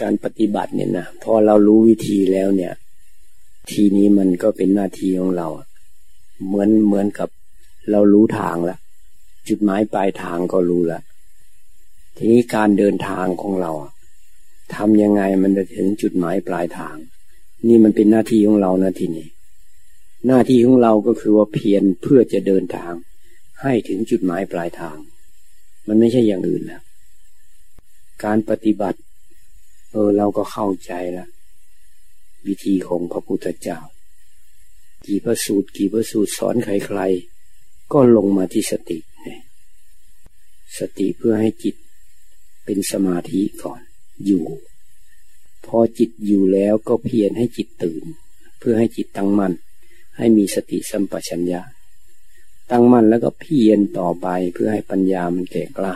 การปฏิบัติเนี่ยนะพอเรารู้วิธีแล้วเนี่ย ทีนี้มันก็เป็นหน้าที่ของเรา เหมือนเหมือนกับเรารู้ทางแล้วจุดหมายปลายทางก็รู้แล้วทีนี้การเดินทางของเราทำยังไงมันจะถึงจุดหมายปลายทาง นี่มันเป็นหน้าที่ของเรานะทีนี้หน้าที่ของเราก็คือว่าเพียรเพื่อจะเดินทาง ให้ถึงจุดหมายปลายทาง มันไม่ใช่อย่างอื่นแล้วการปฏิบัติ เออเราก็เข้าใจล้ววิธีของพระพุทธเจ้า กี่พระสูตร กี่พระสูตรสอนใครๆ ก็ลงมาที่สติสติเพื่อให้จิตเป็นสมาธิก่อนอยู่ พอจิตอยู่แล้วก็เพียรให้จิตตื่น เพื่อให้จิตตั้งมั่นให้มีสติสัมปชัญญะ ตั้งมั่นแล้วก็เพียรต่อไปเพื่อให้ปัญญามันแก่กล้า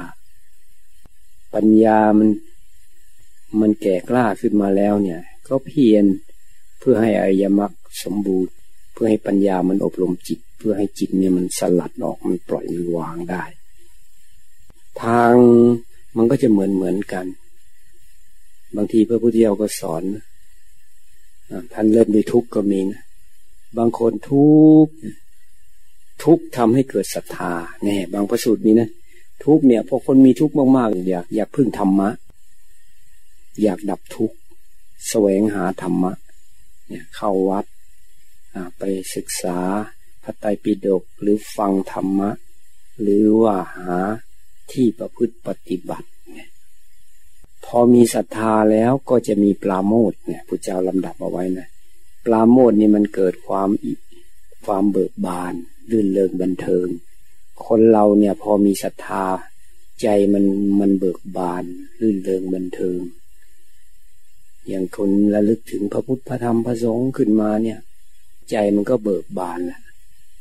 ปัญญามัน มันแก่กล้าขึ้นมาแล้วเนี่ย ก็เพียรเพื่อให้อริยมรรคสมบูรณ์ เพื่อให้ปัญญามันอบรมจิต เพื่อให้จิตเนี่ยมันสลัดออกมันปล่อยมันวางได้ ทางมันก็จะเหมือนเหมือนกัน บางทีพระพุทธเจ้าก็สอนท่านเริ่มด้วยทุกข์ก็มีนะบางคนทุกข์ทุกข์ทำให้เกิดศรัทธาแน่บางพระสูตรมีนะทุกข์เนี่ยพอคนมีทุกข์มากๆอยากอยากพึ่งธรรมะ อยากดับทุกข์แสวงหาธรรมะเนี่ยเข้าวัดไปศึกษาพระไตรปิฎกหรือฟังธรรมะ หรือว่าหาที่ประพฤติปฏิบัติพอมีศรัทธาแล้วก็จะมีปลาโมดเนี่ยพระเจ้าลำดับเอาไว้นะปลาโมดนี่มันเกิดความความเบิกบานลื่นเลิงบันเทิง คนเราเนี่ยพอมีศรัทธา ใจมันมันเบิกบานลื่นเลิงบันเทิง อย่างคนระลึกถึงพระพุทธพระธรรมพระสงฆ์ขึ้นมาเนี่ย ใจมันก็เบิกบานละ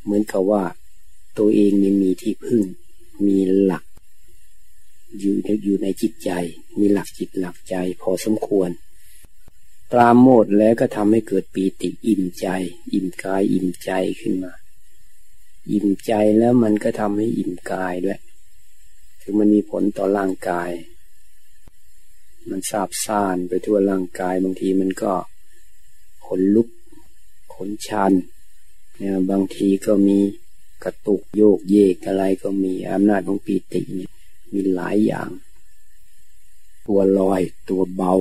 เหมือนกับว่า ตัวเองนี่มีที่พึ่ง มีหลัก อยู่อยู่ในจิตใจ มีหลักจิตหลักใจพอสมควรปราโมทแล้วก็ทำให้เกิดปีติอิ่มใจ อิ่มกายอิ่มใจขึ้นมา อิ่มใจแล้วมันก็ทำให้อิ่มกายด้วยคือมันมีผลต่อร่างกาย มันซาบซ่านไปทั่วร่างกาย บางทีมันก็ขนลุก ขนชันเนี่ยบางทีก็มีกระตุกโยกเยกอะไรก็มีอำนาจของปีติเนี่ยมีหลายอย่าง ตัวลอยตัวเบา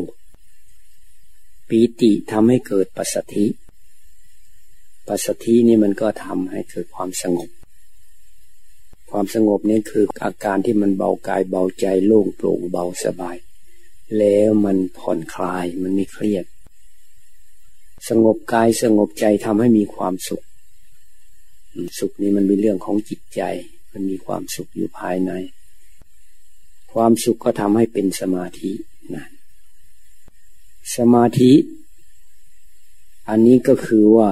ปีติทำให้เกิดปัสสธิปัสสธินี่มันก็ทำให้เกิดความสงบ ความสงบนี่คืออาการที่มันเบากายเบาใจโล่งโปร่งเบาสบาย แล้วมันผ่อนคลายมันไม่เครียด สงบกายสงบใจทำให้มีความสุข สุขนี้มันเป็นเรื่องของจิตใจ มันมีความสุขอยู่ภายใน ความสุขก็ทำให้เป็นสมาธินะสมาธิ อันนี้ก็คือว่า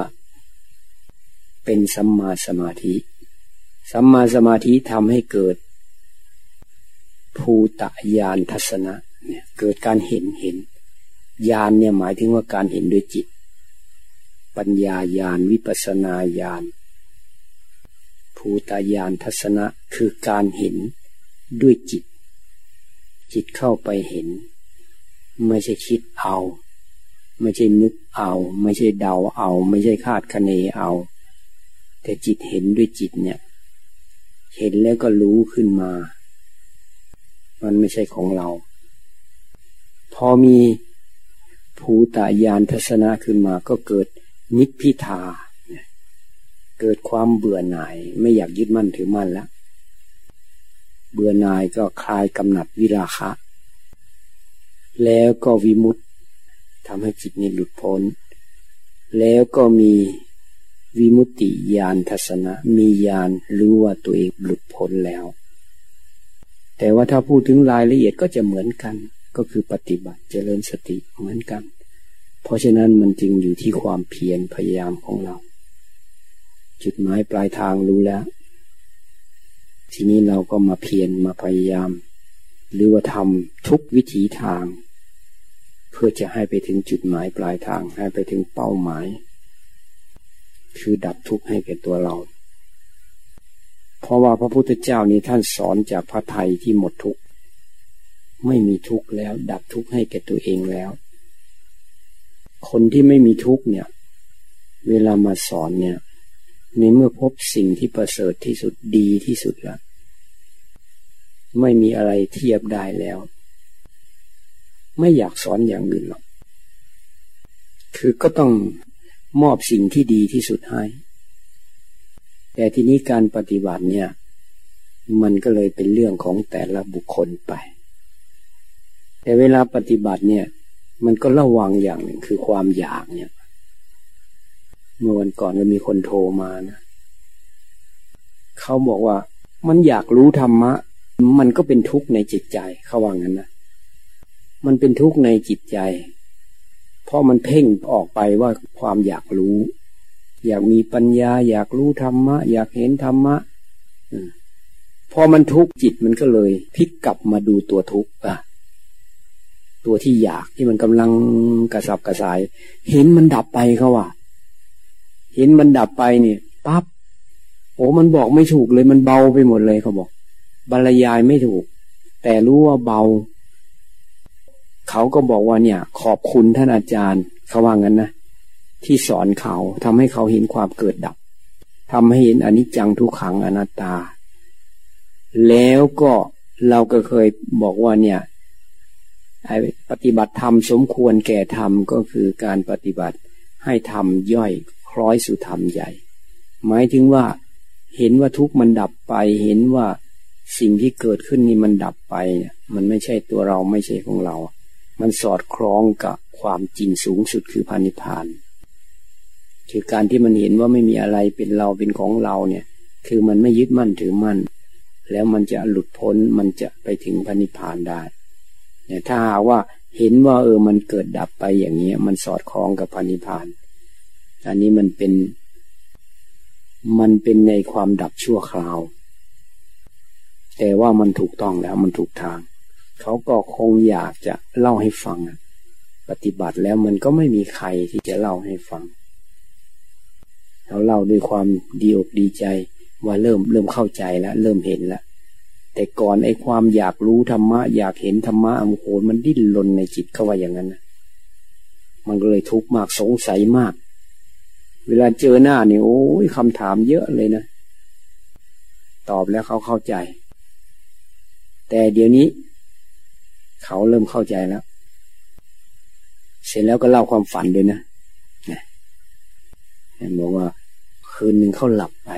เป็นสัมมาสมาธิ สัมมาสมาธิทำให้เกิดภูตะยานทัศนะเนี่ยเกิดการเห็นเห็นญาณเนี่ยหมายถึงว่าการเห็นด้วยจิต ปัญญาญาณวิปัสนาญาณภูตะยานทัศนะคือการเห็นด้วยจิต จิตเข้าไปเห็น ไม่ใช่คิดเอา ไม่ใช่นึกเอา ไม่ใช่เดาเอา ไม่ใช่คาดคะเนเอา แต่จิตเห็นด้วยจิตเนี่ย เห็นแล้วก็รู้ขึ้นมา มันไม่ใช่ของเรา พอมีภูตายานทัศนะขึ้นมาก็เกิดนิพพิทา เกิดความเบื่อหน่ายไม่อยากยึดมั่นถือมั่นแล้ว เบื่อหน่ายก็คลายกำหนัดวิราคะ แล้วก็วิมุตทำให้จิตนี้หลุดพ้น แล้วก็มีวิมุตติญาณทัศนะ มีญาณรู้ว่าตัวเองหลุดพ้นแล้ว แต่ว่าถ้าพูดถึงรายละเอียดก็จะเหมือนกัน ก็คือปฏิบัติเจริญสติเหมือนกัน เพราะฉะนั้นมันจึงอยู่ที่ความเพียรพยายามของเรา จุดหมายปลายทางรู้แล้ว ทีนี้เราก็มาเพียรมาพยายาม หรือว่าทำทุกวิถีทาง เพื่อจะให้ไปถึงจุดหมายปลายทางให้ไปถึงเป้าหมาย คือดับทุกข์ให้แก่ตัวเรา เพราะว่าพระพุทธเจ้านี้ท่านสอนจากพระไทยที่หมดทุกข์ ไม่มีทุกข์แล้ว ดับทุกข์ให้แก่ตัวเองแล้ว คนที่ไม่มีทุกข์เนี่ย เวลามาสอนเนี่ยในเมื่อพบสิ่งที่ประเสริฐที่สุดดีที่สุดแล้วไม่มีอะไรเทียบได้แล้ว ไม่อยากสอนอย่างอื่นหรอกคือก็ต้องมอบสิ่งที่ดีที่สุดให้ แต่ทีนี้การปฏิบัติเนี่ย มันก็เลยเป็นเรื่องของแต่ละบุคคลไป แต่เวลาปฏิบัติเนี่ย มันก็ระวังอย่างหนึ่งคือความอยากเนี่ย เมื่อวันก่อนก็มีคนโทรมานะเขาบอกว่ามันอยากรู้ธรรมะ มันก็เป็นทุกข์ในจิตใจเขาว่างั้นนะมันเป็นทุกข์ในจิตใจ เพราะมันเพ่งออกไปว่าความอยากรู้ อยากมีปัญญา อยากรู้ธรรมะ อยากเห็นธรรมะพอมันทุกข์จิตมันก็เลยพลิกกลับมาดูตัวทุกข์อะ ตัวที่อยากที่มันกำลังกระสับกระสาย เห็นมันดับไปเขาว่าเห็นมันดับไปเนี่ยปั๊บโอ้มันบอกไม่ถูกเลยมันเบาไปหมดเลยเขาบอก บรรยายไม่ถูก แต่รู้ว่าเบา เขาก็บอกว่าเนี่ย ขอบคุณท่านอาจารย์เขาว่างั้นนะที่สอนเขาทำให้เขาเห็นความเกิดดับทำให้เห็นอนิจจังทุกขังอนัตตา แล้วก็เราก็เคยบอกว่าเนี่ย ปฏิบัติธรรมสมควรแก่ธรรมก็คือการปฏิบัติให้ธรรมย่อยคล้อยสู่ธรรมใหญ่ หมายถึงว่าเห็นว่าทุกมันดับไป เห็นว่าสิ่งที่เกิดขึ้นนี่มันดับไปเนี่ยมันไม่ใช่ตัวเราไม่ใช่ของเรา มันสอดคล้องกับความจริงสูงสุดคือพานิพานคือการที่มันเห็นว่าไม่มีอะไรเป็นเราเป็นของเราเนี่ย คือมันไม่ยึดมั่นถือมั่น แล้วมันจะหลุดพ้นมันจะไปถึงพานิพานได้ ถ้าหาว่าเห็นว่าเออมันเกิดดับไปอย่างเงี้ยมันสอดคล้องกับพานิพาน อันนี้มันเป็น มันเป็นในความดับชั่วคราว แต่ว่ามันถูกต้องแล้วมันถูกทาง เขาก็คงอยากจะเล่าให้ฟัง ปฏิบัติแล้วมันก็ไม่มีใครที่จะเล่าให้ฟังเราเล่าด้วยความดีอกดีใจ ว่าเริ่มเริ่มเข้าใจแล้ว เริ่มเห็นแล้ว แต่ก่อนไอ้ความอยากรู้ธรรมะ อยากเห็นธรรมะโอ้โหมันดิ้นรนในจิตเขาไว่าอย่างนั้นนะมันก็เลยทุกข์มากสงสัยมาก เวลาเจอหน้าเนี่ยโอ้ยคำถามเยอะเลยนะ ตอบแล้วเขาเข้าใจ แต่เดี๋ยวนี้ เขาเริ่มเข้าใจแล้ว เสร็จแล้วก็เล่าความฝันด้วยนะนะบอกว่า คืนหนึ่งเขาหลับไป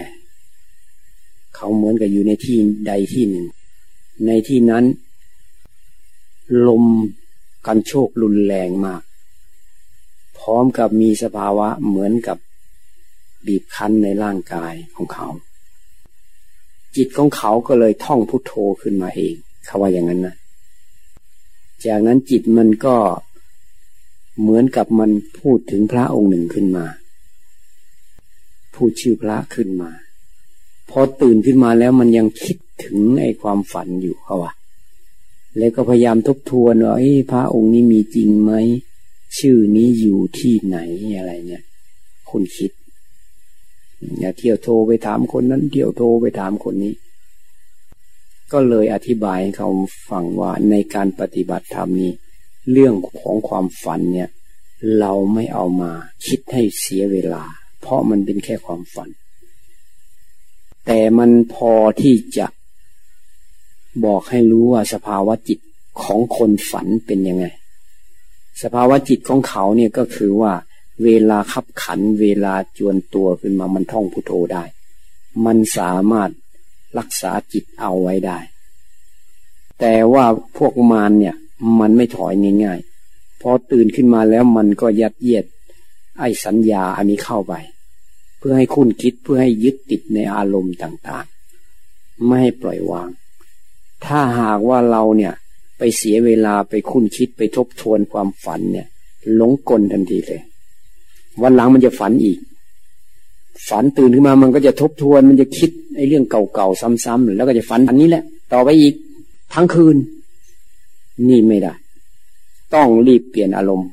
เขาเหมือนกับอยู่ในที่ใดที่หนึ่ง ในที่นั้น ลมกันโชครุนแรงมาก พร้อมกับมีสภาวะเหมือนกับบีบคั้นในร่างกายของเขา จิตของเขาก็เลยท่องพุทโธขึ้นมาเอง เขาว่าอย่างนั้นนะจากนั้นจิตมันก็เหมือนกับมันพูดถึงพระองค์หนึ่งขึ้นมา พูดชื่อพระขึ้นมา พอตื่นขึ้นมาแล้วมันยังคิดถึงไอ้ความฝันอยู่เขาว่าแล้วก็พยายามทบทวนว่าพระองค์นี้มีจริงไหม ชื่อนี้อยู่ที่ไหนอะไรเนี่ยคุณคิดอย่าเที่ยวโทรไปถามคนนั้น เที่ยวโทรไปถามคนนี้ ก็เลยอธิบายให้เขาฟังว่าในการปฏิบัติธรรมนี้ เรื่องของความฝันเนี่ย เราไม่เอามาคิดให้เสียเวลา เพราะมันเป็นแค่ความฝัน แต่มันพอที่จะบอกให้รู้ว่าสภาวะจิตของคนฝันเป็นยังไง สภาวะจิตของเขาเนี่ยก็คือว่า เวลาขับขัน เวลาจวนตัวขึ้นมามันท่องพุโทโธได้ มันสามารถรักษาจิตเอาไว้ได้ แต่ว่าพวกมารเนี่ย มันไม่ถอยง่ายๆพอตื่นขึ้นมาแล้วมันก็ยัดเยียด ไอ้สัญญาอันนี้เข้าไป เพื่อให้คุณคิดเพื่อให้ยึดติดในอารมณ์ต่างๆ ไม่ให้ปล่อยวาง ถ้าหากว่าเราเนี่ย ไปเสียเวลาไปคุ้นคิดไปทบทวนความฝันเนี่ยหลงกลทันทีเลย วันหลังมันจะฝันอีก ฝันตื่นขึ้นมามันก็จะทบทวนมันจะคิดไอ้เรื่องเก่าๆซ้ำๆแล้วก็จะฝันอันนี้แหละ ต่อไปอีกทั้งคืน นี่ไม่ได้ ต้องรีบเปลี่ยนอารมณ์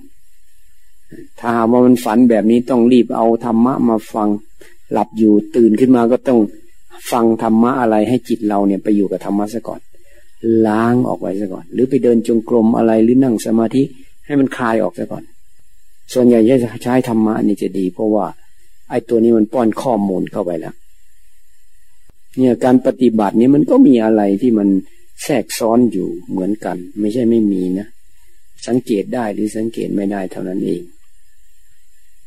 ถ้าว่ามันฝันแบบนี้ต้องรีบเอาธรรมะมาฟัง หลับอยู่ตื่นขึ้นมาก็ต้องฟังธรรมะอะไรให้จิตเราเนี่ยไปอยู่กับธรรมะซะก่อน ล้างออกไว้ซะก่อน หรือไปเดินจงกรมอะไรหรือนั่งสมาธิให้มันคลายออกซะก่อน ส่วนใหญ่จะใช้ธรรมะนี่จะดี เพราะว่าไอ้ตัวนี้มันป้อนข้อมูลเข้าไปแล้ว เนี่ยการปฏิบัตินี้มันก็มีอะไรที่มันแทรกซ้อนอยู่เหมือนกัน ไม่ใช่ไม่มีนะ สังเกตได้หรือสังเกตไม่ได้เท่านั้นเอง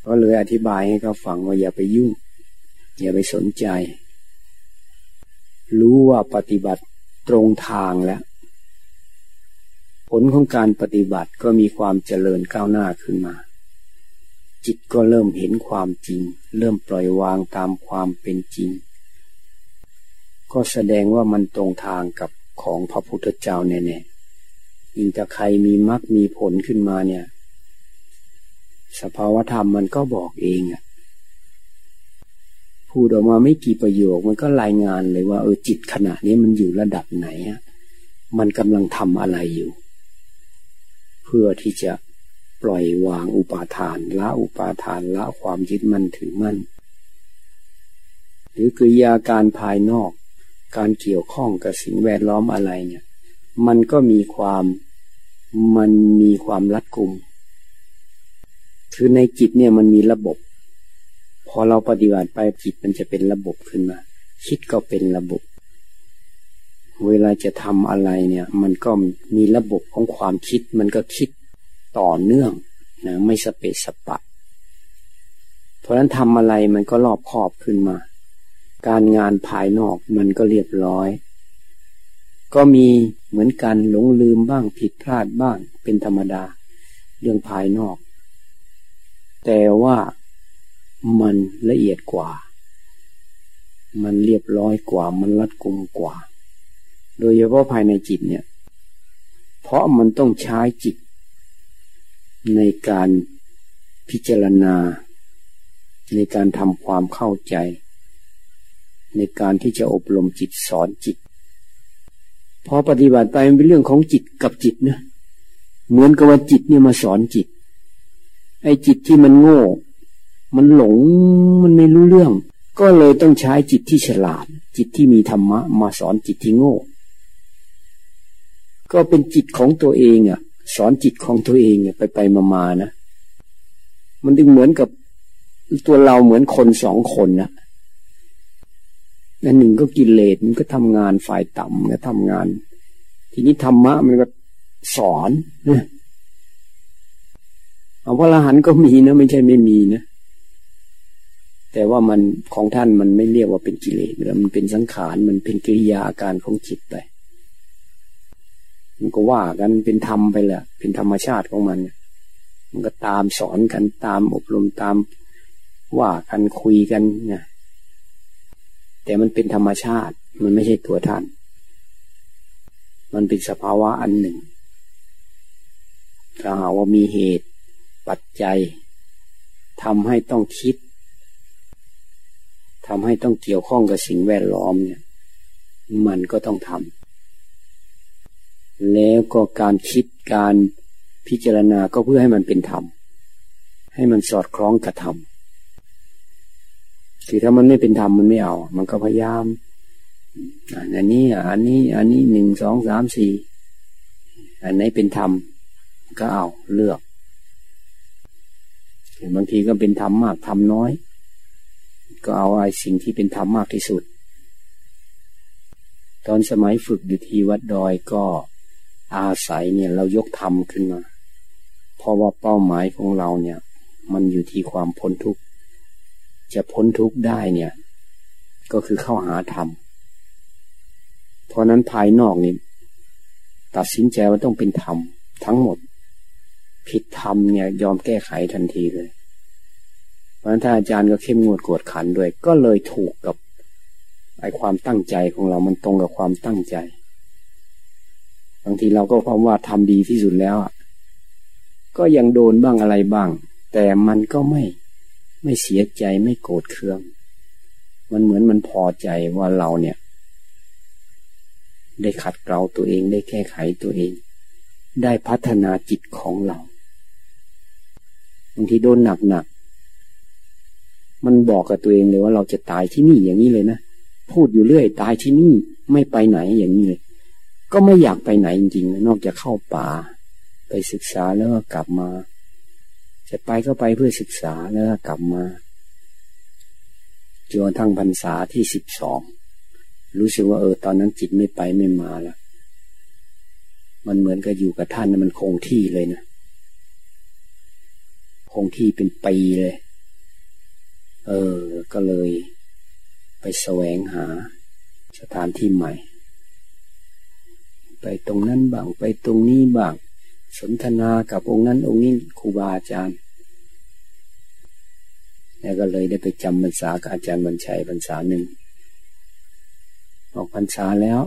ก็เลยอธิบายให้เขาฟังว่าอย่าไปยุ่ง อย่าไปสนใจ รู้ว่าปฏิบัติตรงทางแล้ว ผลของการปฏิบัติก็มีความเจริญก้าวหน้าขึ้นมา จิตก็เริ่มเห็นความจริง เริ่มปล่อยวางตามความเป็นจริง ก็แสดงว่ามันตรงทางกับของพระพุทธเจ้าแน่ๆยิ่งถ้าใครมีมรรคมีผลขึ้นมาเนี่ย สภาวธรรมมันก็บอกเองอะพูดออกมาไม่กี่ประโยค มันก็รายงานเลยว่าเออจิตขณะนี้มันอยู่ระดับไหนอะมันกำลังทำอะไรอยู่ เพื่อที่จะปล่อยวางอุปาทานละอุปาทานละความยึดมั่นถือมั่น หรือกิริยาการภายนอก การเกี่ยวข้องกับสิ่งแวดล้อมอะไรเนี่ย มันก็มีความมันมีความรัดกุม คือในจิตเนี่ยมันมีระบบ พอเราปฏิบัติไปจิตมันจะเป็นระบบขึ้นมา คิดก็เป็นระบบ เวลาจะทำอะไรเนี่ย มันก็มีระบบของความคิด มันก็คิดต่อเนื่องนะไม่สเปสสปะ เพราะฉะนั้นทำอะไรมันก็รอบคอบขึ้นมา การงานภายนอกมันก็เรียบร้อย ก็มีเหมือนกันหลงลืมบ้างผิดพลาดบ้างเป็นธรรมดา เรื่องภายนอก แต่ว่ามันละเอียดกว่า มันเรียบร้อยกว่า มันรัดกุมกว่า โดยเฉพาะภายในจิตเนี่ย เพราะมันต้องใช้จิต ในการพิจารณา ในการทำความเข้าใจ ในการที่จะอบรมจิตสอนจิต พอปฏิบัติไปมันเป็นเรื่องของจิตกับจิตนะ เหมือนกับว่าจิตเนี่ยมาสอนจิต ไอ้จิตที่มันโง่ มันหลงมันไม่รู้เรื่อง ก็เลยต้องใช้จิตที่ฉลาด จิตที่มีธรรมะ มาสอนจิตที่โง่ ก็เป็นจิตของตัวเองอะ สอนจิตของตัวเองอะไปไปมามานะมันจึงเหมือนกับตัวเราเหมือนคนสองคนนะอันหนึ่งก็กินเลสมันก็ทำงานฝ่ายต่ำก็ทำงาน ทีนี้ธรรมะมันก็สอนนะ เอาพระอรหันต์ก็มีนะ ไม่ใช่ไม่มีนะ แต่ว่ามันของท่านมันไม่เรียกว่าเป็นกิเลสแล้วมันเป็นสังขารมันเป็นกิริยาอาการของจิตไป มันก็ว่ากันเป็นธรรมไปแหละเป็นธรรมชาติของมัน มันก็ตามสอนกันตามอบรมตามว่ากันคุยกันเนี่ยแต่มันเป็นธรรมชาติ มันไม่ใช่ตัวท่าน มันเป็นสภาวะอันหนึ่งถ้าหาว่ามีเหตุ ปัจจัยทำให้ต้องคิดทำให้ต้องเกี่ยวข้องกับสิ่งแวดล้อมเนี่ย มันก็ต้องทำแล้วก็การคิดการพิจารณาก็เพื่อให้มันเป็นธรรม ให้มันสอดคล้องกับธรรมคือถ้ามันไม่เป็นธรรมมันไม่เอา มันก็พยายามอันนี้ อันนี้ อันนี้หนึ่งสองสามสี่อันไหนเป็นธรรมก็เอาเลือก บางทีก็เป็นธรรมมากธรรมน้อย ก็เอาไอ้สิ่งที่เป็นธรรมมากที่สุด ตอนสมัยฝึกอยู่ที่วัดดอยก็อาศัยเนี่ยเรายกธรรมขึ้นมา เพราะว่าเป้าหมายของเราเนี่ย มันอยู่ที่ความพ้นทุกข์ จะพ้นทุกข์ได้เนี่ย ก็คือเข้าหาธรรม เพราะนั้นภายนอกนี่ตัดสินใจว่าต้องเป็นธรรมทั้งหมด ผิดธรรมเนี่ยยอมแก้ไขทันทีเลย เพราะฉะนั้นท่าอาจารย์ก็เข้มงวดกวดขันด้วย ก็เลยถูกกับไอความตั้งใจของเรามันตรงกับความตั้งใจ บางทีเราก็ความว่าทำดีที่สุดแล้วอะก็ยังโดนบ้างอะไรบ้าง แต่มันก็ไม่ไม่เสียใจไม่โกรธเคือง มันเหมือนมันพอใจว่าเราเนี่ย ได้ขัดเกลาตัวเองได้แก้ไขตัวเอง ได้พัฒนาจิตของเรา บางทีโดนหนักหนักมันบอกกับตัวเองเลยว่าเราจะตายที่นี่อย่างนี้เลยนะพูดอยู่เรื่อย ตายที่นี่ไม่ไปไหนอย่างนี้เลย ก็ไม่อยากไปไหนจริงๆนอกจากเข้าป่า ไปศึกษาแล้วก็กลับมา จะไปก็ไปเพื่อศึกษาแล้วก็กลับมาจนทั้งพรรษาที่สิบสองรู้สึกว่าเออตอนนั้นจิตไม่ไปไม่มาแล้วมันเหมือนกับอยู่กับท่านมันคงที่เลยนะ งที่เป็นปีเลย เออ ก็เลย ไปแสวงหาสถานที่ใหม่ ไปตรงนั้นบ้าง ไปตรงนี้บ้าง สนทนากับองค์นั้น องค์นี้ครูบาอาจารย์ แล้วก็เลยได้ไปจำพรรษากับอาจารย์บรรชัยพรรษาหนึ่ง ออกพรรษาแล้ว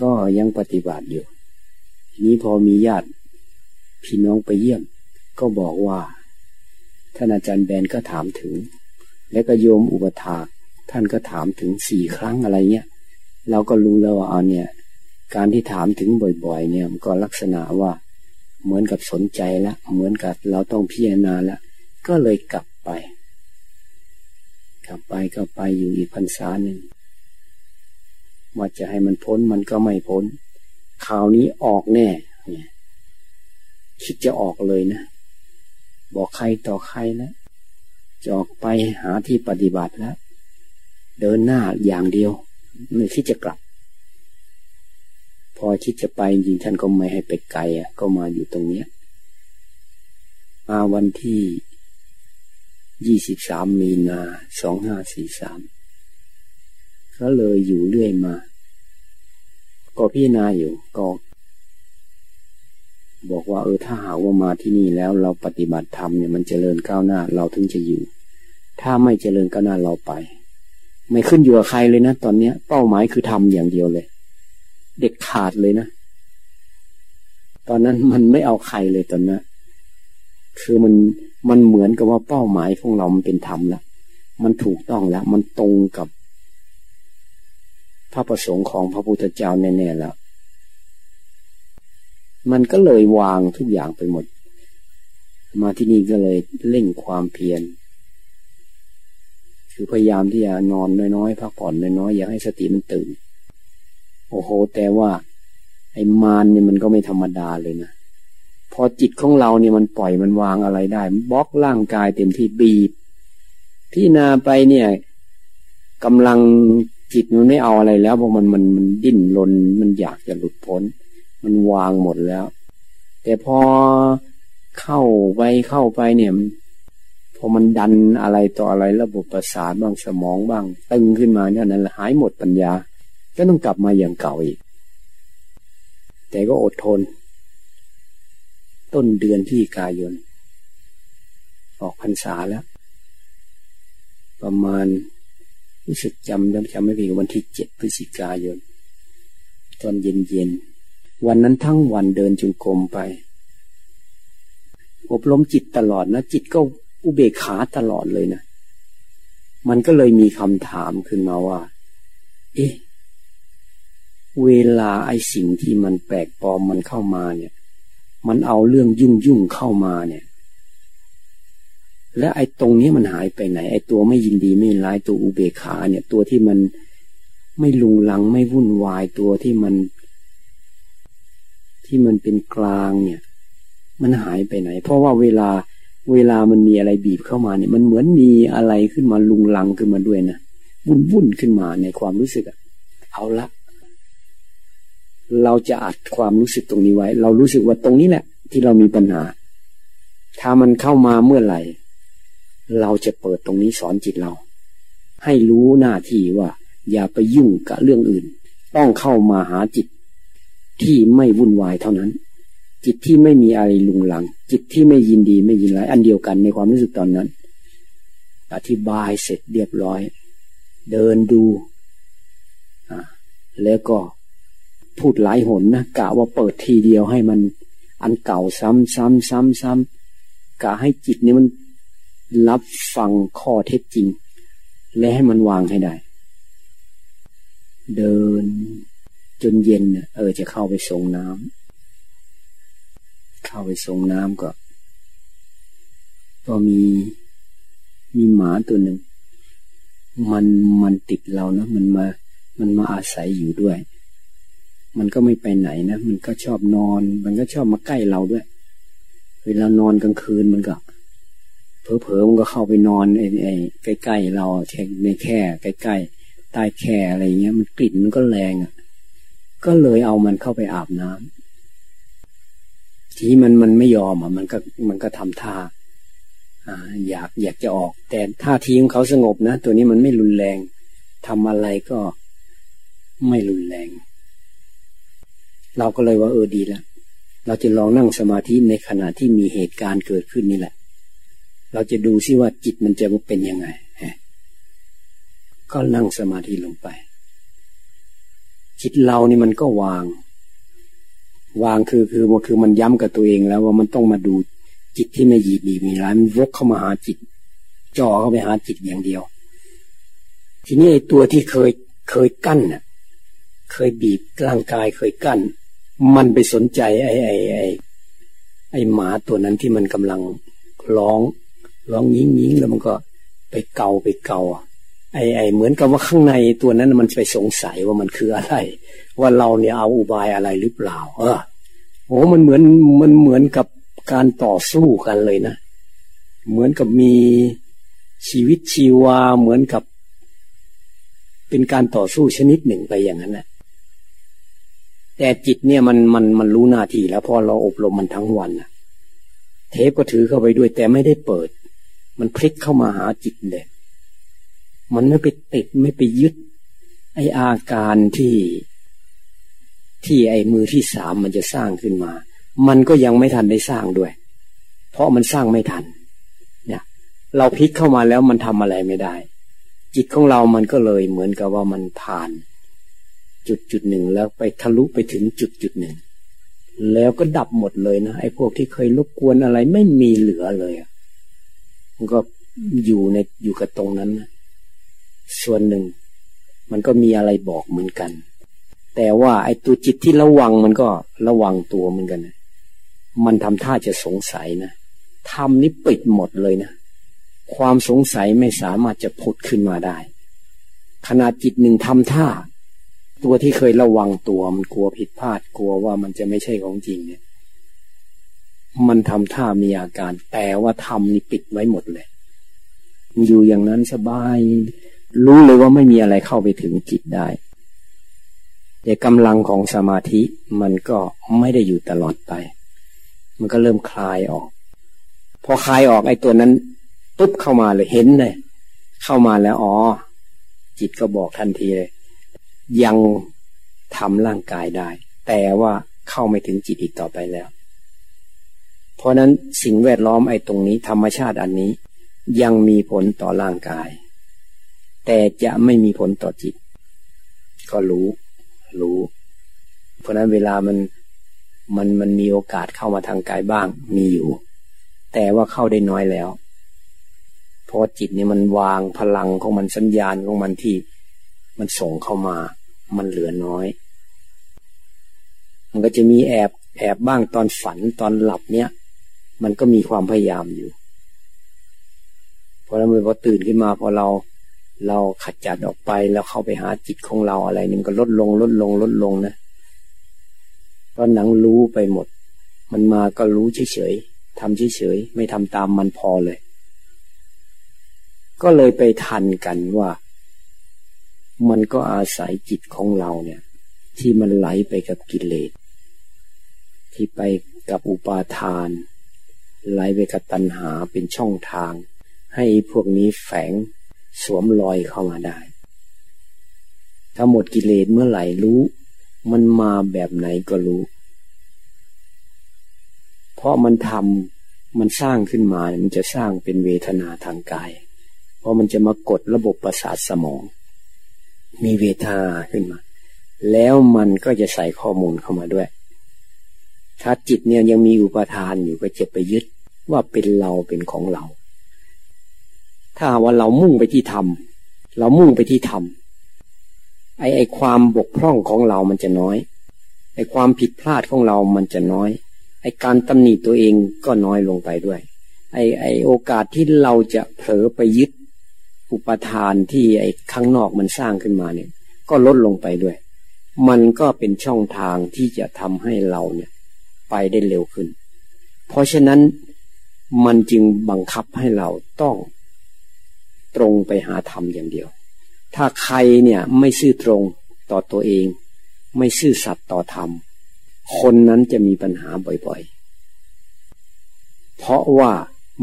ก็ยังปฏิบัติอยู่ ทีนี้พอมีญาติพี่น้องไปเยี่ยม ก็บอกว่าท่านอาจารย์แบนก็ถามถึง และก็โยมอุปถากท่านก็ถามถึงสี่ครั้งอะไรเงี้ยเราก็รู้แล้วว่าเอาเนี่ย การที่ถามถึงบ่อยๆ เนี่ยมันก็ลักษณะว่า เหมือนกับสนใจล้วเหมือนกับเราต้องพิจารณาล้วก็เลยกลับไป กลับไปก็ไปอยู่อีกพรรษาหนึ่งว่าจะให้มันพ้นมันก็ไม่พ้นข่าวนี้ออกแน่คิดจะออกเลยนะ บอกใครต่อใครแล้วจะออกไปหาที่ปฏิบัติแล้ว เดินหน้าอย่างเดียว ไม่คิดจะกลับ พอคิดจะไปจริงท่านก็ไม่ให้ไปไกลอะ ก็มาอยู่ตรงเนี้ยมาวันที่ยี่สิบสามมีนาสองห้าสี่สามก็เลยอยู่เรื่อยมา ก็พิจารณาอยู่ก็ บอกว่าเออถ้าหากว่ามาที่นี่แล้วเราปฏิบัติธรรมเนี่ยมันเจริญก้าวหน้าเราถึงจะอยู่ ถ้าไม่เจริญก้าวหน้าเราไป ไม่ขึ้นอยู่กับใครเลยนะตอนเนี้ย เป้าหมายคือทำอย่างเดียวเลย เด็กขาดเลยนะ ตอนนั้นมันไม่เอาใครเลยตอนนั้นคือมันมันเหมือนกับว่าเป้าหมายของเรามันเป็นธรรมแล้วมันถูกต้องแล้ว มันตรงกับพระประสงค์ของพระพุทธเจ้าแน่ๆแล้ว มันก็เลยวางทุกอย่างไปหมด มาที่นี่ก็เลยเล่งความเพียร คือพยายามที่จะนอนน้อยๆพักผ่อนน้อยๆอย่าให้สติมันตื่น โอ้โห แต่ว่าไอ้มารเนี่ยมันก็ไม่ธรรมดาเลยนะ พอจิตของเราเนี่ยมันปล่อยมันวางอะไรได้บล็อกร่างกายเต็มที่บีบพี่นาไปเนี่ยกำลังจิตมันไม่เอาอะไรแล้วเพราะมันมันมันดิ้นรนมันอยากจะหลุดพ้น มันวางหมดแล้ว แต่พอเข้าไปเข้าไปเนี่ยพอมันดันอะไรต่ออะไรระบบประสาทบ้างสมองบ้าง ตึงขึ้นมาเนี่ยนั้นหายหมดปัญญา ก็ต้องกลับมาอย่างเก่าอีก แต่ก็อดทน ต้นเดือนที่กายน ออกพรรษาแล้ว ประมาณรู้สึกจำจำไม่ผิดวันที่เจ็ดพฤศจิกายน ตอนเย็นเย็น วันนั้นทั้งวันเดินจงกรมไป อบรมจิตตลอดนะจิตก็อุเบกขาตลอดเลยนะ มันก็เลยมีคำถามขึ้นมาว่า เอ๊ะ เวลาไอสิ่งที่มันแปลกปลอมมันเข้ามาเนี่ย มันเอาเรื่องยุ่งยุ่งเข้ามาเนี่ย และไอตรงนี้มันหายไปไหน ไอตัวไม่ยินดีไม่ร้ายตัวอุเบกขาเนี่ย ตัวที่มันไม่ลุงลังไม่วุ่นวายตัวที่มัน ที่มันเป็นกลางเนี่ย มันหายไปไหน เพราะว่าเวลาเวลามันมีอะไรบีบเข้ามาเนี่ย มันเหมือนมีอะไรขึ้นมาลุงลังขึ้นมาด้วยนะวุ่นวุ่นขึ้นมาในความรู้สึกอะเอาละเราจะอัดความรู้สึกตรงนี้ไว้ เรารู้สึกว่าตรงนี้แหละ ที่เรามีปัญหา ถ้ามันเข้ามาเมื่อไหร่ เราจะเปิดตรงนี้สอนจิตเรา ให้รู้หน้าที่ว่า อย่าไปยุ่งกับเรื่องอื่น ต้องเข้ามาหาจิต ที่ไม่วุ่นวายเท่านั้น จิตที่ไม่มีอะไรลุงหลัง จิตที่ไม่ยินดีไม่ยินร้ายอันเดียวกันในความรู้สึกตอนนั้น อธิบายเสร็จเรียบร้อย เดินดูแล้วก็พูดหลายหนนะกะว่าเปิดทีเดียวให้มัน อันเก่าซ้ำซ้ำซ้ำซ้ำกะให้จิตนี้มันรับฟังข้อเท็จจริง และให้มันวางให้ได้ เดิน จนเย็นเนี่ยเออจะเข้าไปส่งน้ำเข้าไปส่งน้ำก็ ก็มีมีหมาตัวหนึ่ง มันมันติดเรานะมันมา มันมาอาศัยอยู่ด้วย มันก็ไม่ไปไหนนะมันก็ชอบนอน มันก็ชอบมาใกล้เราด้วย เวลานอนกลางคืนมันก็เผลอๆมันก็เข้าไปนอนไอ้ไอ้ใกล้ๆเราในแค่ใกล้ๆใต้แค่อะไรเงี้ย มันกลิ่นมันก็แรงอะ ก็เลยเอามันเข้าไปอาบน้ำทีมันมันไม่ยอมอะ มันก็มันก็ทำท่าอ่าอยากอยากจะออก แต่ท่าทีของเขาสงบนะ ตัวนี้มันไม่รุนแรงทำอะไรก็ไม่รุนแรง เราก็เลยว่าเออดีแล้วเราจะลองนั่งสมาธิในขณะที่มีเหตุการณ์เกิดขึ้นนี่แหละ เราจะดูซิว่าจิตมันจะเป็นยังไงก็นั่งสมาธิลงไป จิตเรานี่มันก็วาง วางคือคือมันคือมันย้ำกับตัวเองแล้วว่ามันต้องมาดูจิตที่ไม่หยีบีมีร้ายมันวกเข้ามาหาจิต จ่อเข้าไปหาจิตอย่างเดียว ทีนี้ไอ้ตัวที่เคยเคยกั้นน่ะเคยบีบร่างกายเคยกั้น มันไปสนใจไอ้ไอ้ไอ้ไอ้หมาตัวนั้นที่มันกำลังร้อง ร้องยิงยิงแล้วมันก็ไปเกาไปเกา ไอ้ไอ้เหมือนกับว่าข้างในตัวนั้นมันไปสงสัยว่ามันคืออะไร ว่าเราเนี่ยเอาอุบายอะไรหรือเปล่า เออโอ้มันเหมือนมันเหมือนกับการต่อสู้กันเลยนะ เหมือนกับมีชีวิตชีวาเหมือนกับ เป็นการต่อสู้ชนิดหนึ่งไปอย่างนั้นแหละแต่จิตเนี่ยมันมันมันรู้หน้าที่แล้วพอเราอบรมมันทั้งวันนะเทปก็ถือเข้าไปด้วยแต่ไม่ได้เปิด มันพลิกเข้ามาหาจิตเลย มันไม่ไปติดไม่ไปยึด ไออาการที่ที่ไอมือที่สามมันจะสร้างขึ้นมา มันก็ยังไม่ทันได้สร้างด้วย เพราะมันสร้างไม่ทัน เนี่ย เราพลิกเข้ามาแล้วมันทำอะไรไม่ได้ จิตของเรามันก็เลยเหมือนกับว่ามันผ่าน จุดจุดหนึ่งแล้วไปทะลุไปถึงจุดจุดหนึ่งแล้วก็ดับหมดเลยนะไอ้พวกที่เคยรบกวนอะไรไม่มีเหลือเลยอะมันก็อยู่ในอยู่กับตรงนั้น ส่วนหนึ่ง มันก็มีอะไรบอกเหมือนกัน แต่ว่าไอ้ตัวจิตที่ระวังมันก็ระวังตัวเหมือนกันนะมันทำท่าจะสงสัยนะทำนี่ปิดหมดเลยนะความสงสัยไม่สามารถจะพุดขึ้นมาได้ ขนาดจิตหนึ่งทำท่า ตัวที่เคยระวังตัวมันกลัวผิดพลาดกลัวว่ามันจะไม่ใช่ของจริงเนี่ย มันทำท่ามีอาการ แต่ว่าทำนี่ปิดไว้หมดเลย อยู่อย่างนั้นสบาย รู้เลยว่าไม่มีอะไรเข้าไปถึงจิตได้ แต่กำลังของสมาธิมันก็ไม่ได้อยู่ตลอดไป มันก็เริ่มคลายออก พอคลายออกไอ้ตัวนั้นปุ๊บเข้ามาเลยเห็นเลย เข้ามาแล้วอ๋อ จิตก็บอกทันทีเลย ยังทำร่างกายได้ แต่ว่าเข้าไม่ถึงจิตอีกต่อไปแล้ว เพราะนั้นสิ่งแวดล้อมไอ้ตรงนี้ ธรรมชาติอันนี้ ยังมีผลต่อร่างกาย แต่จะไม่มีผลต่อจิต ก็รู้ รู้ เพราะนั้นเวลามันมันมันมีโอกาสเข้ามาทางกายบ้าง มีอยู่ แต่ว่าเข้าได้น้อยแล้วเพราะจิตเนี่ยมันวางพลังของมันสัญญาณของมันที่มันส่งเข้ามา มันเหลือน้อย มันก็จะมีแอบแอบบ้างตอนฝันตอนหลับเนี่ย มันก็มีความพยายามอยู่พอเราเมื่อพอตื่นขึ้นมาพอเรา เราขัดจัดออกไปแล้วเข้าไปหาจิตของเราอะไรนึงก็ลดลงลดลงลดลงนะตอนหนังรู้ไปหมด มันมาก็รู้เฉยๆทำเฉยๆไม่ทำตามมันพอเลย ก็เลยไปทันกันว่า มันก็อาศัยจิตของเราเนี่ย ที่มันไหลไปกับกิเลสที่ไปกับอุปาทาน ไหลไปกับตัณหาเป็นช่องทาง ให้พวกนี้แฝง สวมรอยเข้ามาได้ ถ้าหมดกิเลสเมื่อไหร่รู้ มันมาแบบไหนก็รู้ เพราะมันทำมันสร้างขึ้นมา มันจะสร้างเป็นเวทนาทางกาย เพราะมันจะมากดระบบประสาทสมอง มีเวทนาขึ้นมา แล้วมันก็จะใส่ข้อมูลเข้ามาด้วย ถ้าจิตเนี่ยยังมีอุปทานอยู่ก็จะไปยึดว่าเป็นเราเป็นของเรา ถ้าว่าเรามุ่งไปที่ธรรมเรามุ่งไปที่ธรรมไอไอความบกพร่องของเรามันจะน้อย ไอความผิดพลาดของเรามันจะน้อย ไอการตำหนิตัวเองก็น้อยลงไปด้วย ไอไอโอกาสที่เราจะเผลอไปยึดอุปทานที่ไอข้างนอกมันสร้างขึ้นมาเนี่ย ก็ลดลงไปด้วย มันก็เป็นช่องทางที่จะทำให้เราเนี่ย ไปได้เร็วขึ้น เพราะฉะนั้นมันจึงบังคับให้เราต้อง ตรงไปหาธรรมอย่างเดียว ถ้าใครเนี่ยไม่ซื่อตรงต่อตัวเอง ไม่ซื่อสัตย์ต่อธรรม คนนั้นจะมีปัญหาบ่อยๆ เพราะว่า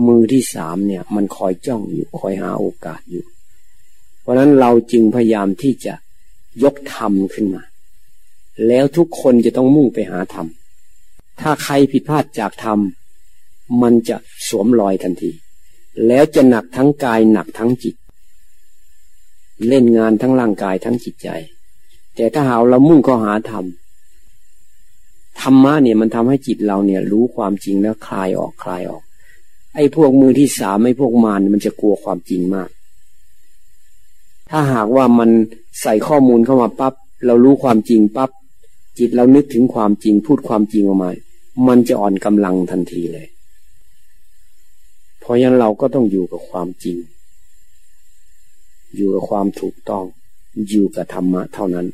มือที่สามเนี่ย มันคอยจ้องอยู่คอยหาโอกาสอยู่ เพราะนั้นเราจึงพยายามที่จะยกธรรมขึ้นมา แล้วทุกคนจะต้องมุ่งไปหาธรรม ถ้าใครผิดพลาดจากธรรม มันจะสวมรอยทันที แล้วจะหนักทั้งกายหนักทั้งจิต เล่นงานทั้งร่างกายทั้งจิตใจ แต่ถ้าหาเรามุ่งข้าหาธรรมธรรมะเนี่ยมันทำให้จิตเราเนี่ย รู้ความจริงแล้วคลายออกคลายออก ไอ้พวกมือที่สามไอ้พวกมารมันจะกลัวความจริงมาก ถ้าหากว่ามันใส่ข้อมูลเข้ามาปับ๊บเรารู้ความจริงปับ๊บจิตเรานึกถึงความจริงพูดความจริงออกมา มันจะอ่อนกำลังทันทีเลย เพราะฉะนั้นเราก็ต้องอยู่กับความจริง อยู่กับความถูกต้อง อยู่กับธรรมะเท่านั้น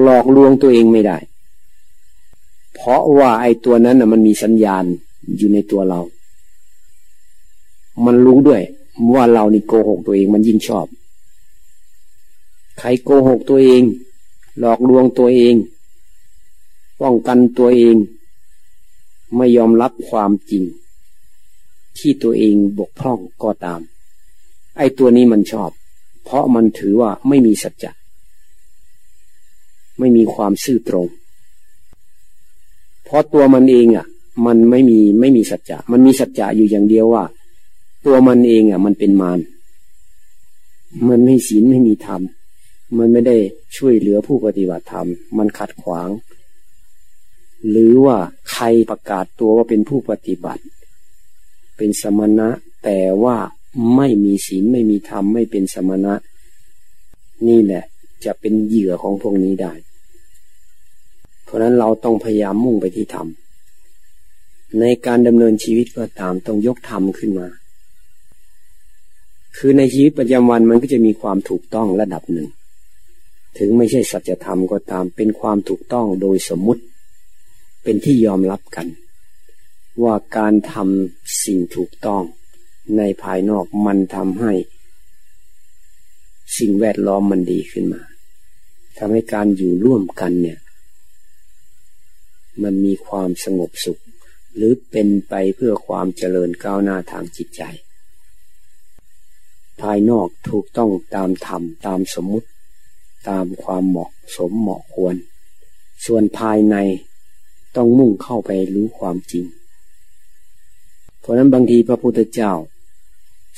หลอกลวงตัวเองไม่ได้ เพราะว่าไอ้ตัวนั้นน่ะมันมีสัญญาณอยู่ในตัวเรา มันรู้ด้วยว่าเรานี่โกหกตัวเองมันยิ่งชอบ ใครโกหกตัวเอง หลอกลวงตัวเอง ป้องกันตัวเอง ไม่ยอมรับความจริง ที่ตัวเองบกพร่องก็ตาม ไอ้ตัวนี้มันชอบ เพราะมันถือว่าไม่มีสัจจะไม่มีความซื่อตรง เพราะตัวมันเองอะ มันไม่มีไม่มีสัจจะ มันมีสัจจะอยู่อย่างเดียวว่า ตัวมันเองอะ มันเป็นมารมันไม่ศีลไม่มีธรรม มันไม่ได้ช่วยเหลือผู้ปฏิบัติธรรม มันขัดขวาง หรือว่าใครประกาศตัวว่าเป็นผู้ปฏิบัติ เป็นสมณะ แต่ว่าไม่มีศีลไม่มีธรรมไม่เป็นสมณะ นี่แหละจะเป็นเหยื่อของพวกนี้ได้ เพราะนั้นเราต้องพยายามมุ่งไปที่ธรรม ในการดำเนินชีวิตก็ตามต้องยกธรรมขึ้นมา คือในชีวิตประจำวันมันก็จะมีความถูกต้องระดับหนึ่ง ถึงไม่ใช่สัจธรรมก็ตามเป็นความถูกต้องโดยสมมุติ เป็นที่ยอมรับกัน ว่าการทำสิ่งถูกต้อง ในภายนอกมันทำให้ สิ่งแวดล้อมมันดีขึ้นมาทำให้การอยู่ร่วมกันเนี่ย มันมีความสงบสุข หรือเป็นไปเพื่อความเจริญก้าวหน้าทางจิตใจ ภายนอกถูกต้องตามธรรมตามสมมุติ ตามความเหมาะสมเหมาะควร ส่วนภายในต้องมุ่งเข้าไปรู้ความจริง ราะนั้นบางทีพระพุทธเจ้า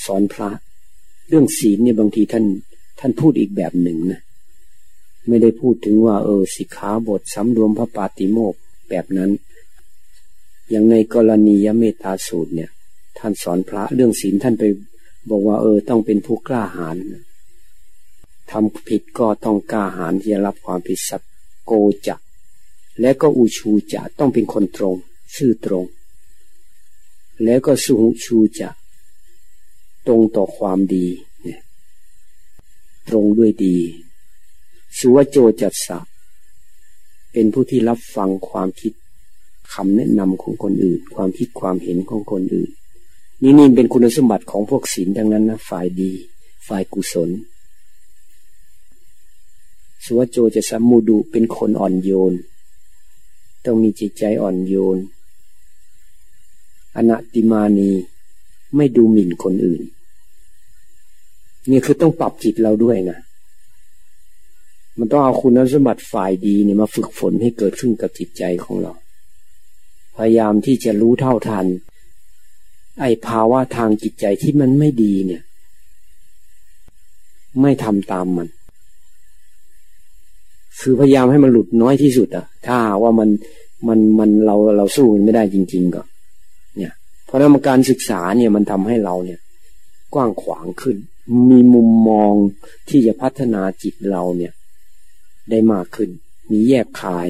สอนพระ เรื่องศีลเนี่ยบางทีท่าน ท่านพูดอีกแบบหนึ่งนะไม่ได้พูดถึงว่า เออสิกขาบทสำรวมพระปาติโมกแบบนั้น อย่างในกรณียเมตตาสูตรเนี่ย ท่านสอนพระเรื่องศีลท่านไป บอกว่า เออ ต้องเป็นผู้กล้าหาญทำผิดก็ต้องกล้าหาญที่จะรับความผิดสักโกจะและก็อุชูจะต้องเป็นคนตรง ซื่อตรง แล้วก็สุชูจะตรงต่อความดีตรงด้วยดี สุวโจจัตสะเป็นผู้ที่รับฟังความคิดคำแนะนำของคนอื่น ความคิดความเห็นของคนอื่น นี่นี่เป็นคุณสมบัติของพวกศีลดังนั้นนะฝ่ายดี ฝ่ายกุศล สุวโจจะสัมมูดุเป็นคนอ่อนโยน ต้องมีจิตใจอ่อนโยน อนัติมานีไม่ดูหมิ่นคนอื่น นี่คือต้องปรับจิตเราด้วยนะ มันต้องเอาคุณสมบัติฝ่ายดีเนี่ยมาฝึกฝนให้เกิดขึ้นกับจิตใจของเรา พยายามที่จะรู้เท่าทัน ไอ้ภาวะทางจิตใจที่มันไม่ดีเนี่ย ไม่ทำตามมัน คือพยายามให้มันหลุดน้อยที่สุดอะถ้าว่ามันมันมันเราเราสู้มันไม่ได้จริง ๆ ก็ เพราะนั้นการศึกษาเนี่ยมันทำให้เราเนี่ย กว้างขวางขึ้น มีมุมมองที่จะพัฒนาจิตเราเนี่ย ได้มากขึ้น มีแยบคาย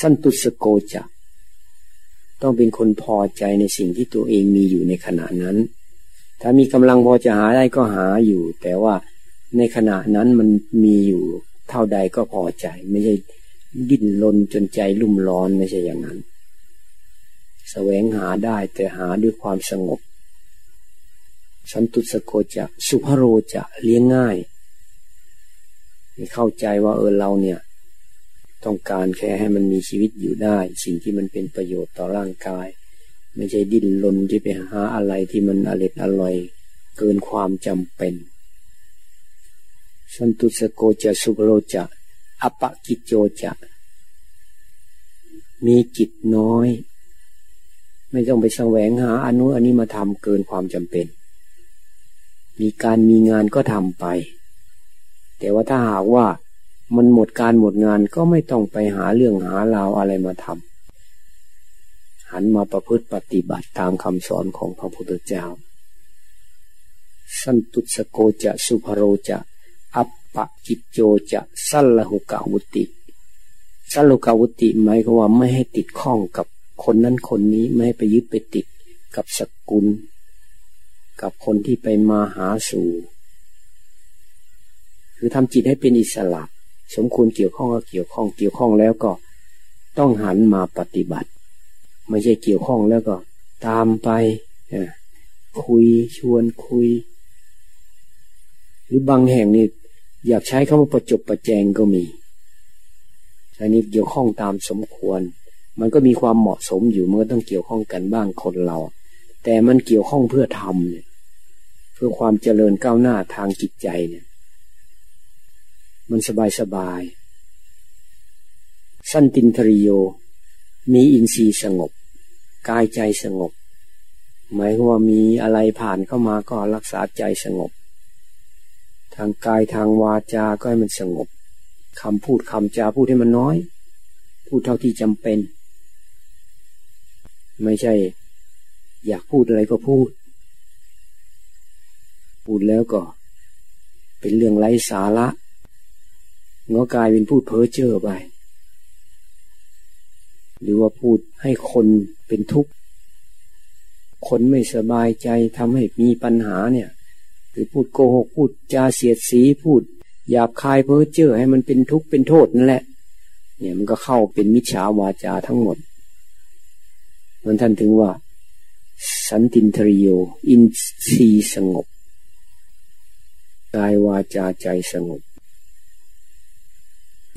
สันตุสโกจะต้องเป็นคนพอใจในสิ่งที่ตัวเองมีอยู่ในขณะนั้น ถ้ามีกำลังพอจะหาได้ก็หาอยู่ แต่ว่าในขณะนั้นมันมีอยู่เท่าใดก็พอใจ ไม่ใช่ดิ้นรนจนใจลุ่มร้อนไม่ใช่อย่างนั้น แสวงหาได้แต่หาด้วยความสงบ สันตุสโกจะสุภโรจะเลี้ยงง่ายเข้าใจว่าเออเราเนี่ย ต้องการแค่ให้มันมีชีวิตอยู่ได้ สิ่งที่มันเป็นประโยชน์ต่อร่างกาย ไม่ใช่ดิ้นรนที่ไปหาอะไรที่มันอร็ดอร่อย เกินความจำเป็น สันตุสโกจะสุภโรจะอปะกิจโจจะมีจิตน้อย ไม่ต้องไปแสวงหาอนุอันนี้มาทำเกินความจำเป็น มีการมีงานก็ทำไป แต่ว่าถ้าหากว่ามันหมดการหมดงานก็ไม่ต้องไปหาเรื่องหาราวอะไรมาทำหันมาประพฤติปฏิบัติตามคำสอนของพระพุทธเจ้า สันตุสโกจะสุภโรจะอัปปะกิจโจจะสัลลหุกาวุติสัลลกาวุติหมายความว่าไม่ให้ติดข้องกับ คนนั้นคนนี้ไม่ให้ไปยึดไปติดกับสกุล กับคนที่ไปมาหาสู่คือทำจิตให้เป็นอิสระ สมควรเกี่ยวข้องก็เกี่ยวข้องเกี่ยวข้องแล้วก็ต้องหันมาปฏิบัติ ไม่ใช่เกี่ยวข้องแล้วก็ ตามไปคุยชวนคุย หรือบางแห่งนี่อยากใช้คำว่าประจบประแจงก็มีอันนี้เกี่ยวข้องตามสมควร มันก็มีความเหมาะสมอยู่มันก็ต้องเกี่ยวข้องกันบ้างคนเรา แต่มันเกี่ยวข้องเพื่อทำเนี่ย เพื่อความเจริญก้าวหน้าทางจิตใจเนี่ย มันสบายสบาย สั้นตินทริโย มีอินทรีย์สงบ กายใจสงบ หมายว่ามีอะไรผ่านเข้ามาก็รักษาใจสงบ ทางกายทางวาจาก็ให้มันสงบคำพูดคำจาพูดให้มันน้อย พูดเท่าที่จำเป็น ไม่ใช่ อยากพูดอะไรก็พูด พูดแล้วก็ เป็นเรื่องไร้สาระงอกายเป็นพูดเพ้อเจ้อไป หรือว่าพูดให้คนเป็นทุกข์ คนไม่สบายใจทำให้มีปัญหาเนี่ยหรือพูดโกหกพูดจาเสียดสีพูดหยาบคายเพ้อเจ้อให้มันเป็นทุกข์เป็นโทษนั่นแหละ เนี่ยมันก็เข้าเป็นมิจฉาวาจาทั้งหมด มันท่านถึงว่า สันตินทริโย อินทรีสงบกายวาจาใจสงบ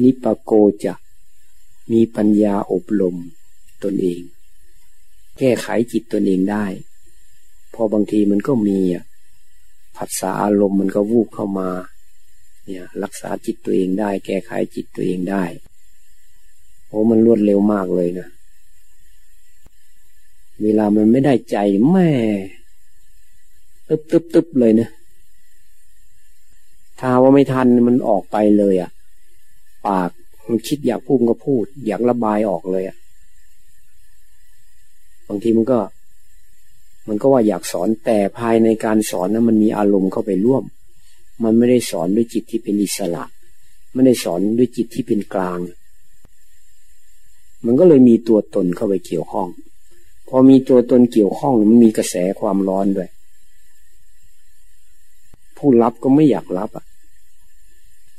นิปโกจะมีปัญญาอบรมตนเอง แก้ไขจิตตนเองได้ พอบางทีมันก็มีอะผัสสะอารมณ์มันก็วูบเข้ามา เนี่ย รักษาจิตตัวเองได้ แก้ไขจิตตัวเองได้โอ้มันรวดเร็วมากเลยนะ เวลามันไม่ได้ใจแม่ตึ๊บตึบตึบเลยนะถ้าว่าไม่ทันมันออกไปเลยอะ่ะ ปากมันคิดอยากพูดก็พูด อยากระบายออกเลยอะ่ะบางทีมันก็ มันก็ว่าอยากสอนแต่ภายในการสอนนะั้นมันมีอารมณ์เข้าไปร่วม มันไม่ได้สอนด้วยจิตที่เป็นอิสระไม่ได้สอนด้วยจิตที่เป็นกลาง มันก็เลยมีตัวตนเข้าไปเกี่ยวข้อง พอมีตัวตนเกี่ยวข้องมันมีกระแสความร้อนด้วย ผู้รับก็ไม่อยากรับอะ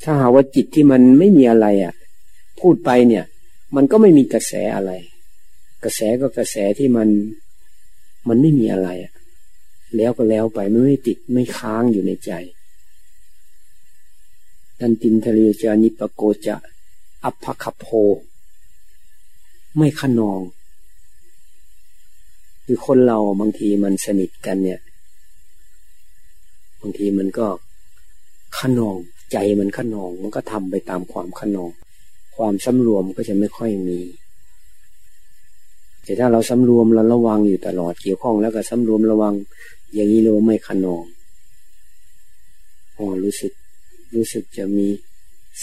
ถ้าหาว่าจิตที่มันไม่มีอะไรอะ พูดไปเนี่ย มันก็ไม่มีกระแสอะไร กระแสก็กระแสที่มัน มันไม่มีอะไรอะ แล้วก็แล้วไปไม่ติดไม่ค้างอยู่ในใจดันตินทะเลจานิปโกจะ อัพพคโพ ไม่ขนอง คือคนเราบางทีมันสนิทกันเนี่ย บางทีมันก็ขนองใจมันขนอง มันก็ทำไปตามความขนอง ความสำรวมก็จะไม่ค่อยมี แต่ถ้าเราสำรวมเราระวังอยู่ตลอดเกี่ยวข้องแล้วก็สำรวมระวัง อย่างนี้เราไม่ขนองอ๋อรู้สึก รู้สึกจะมี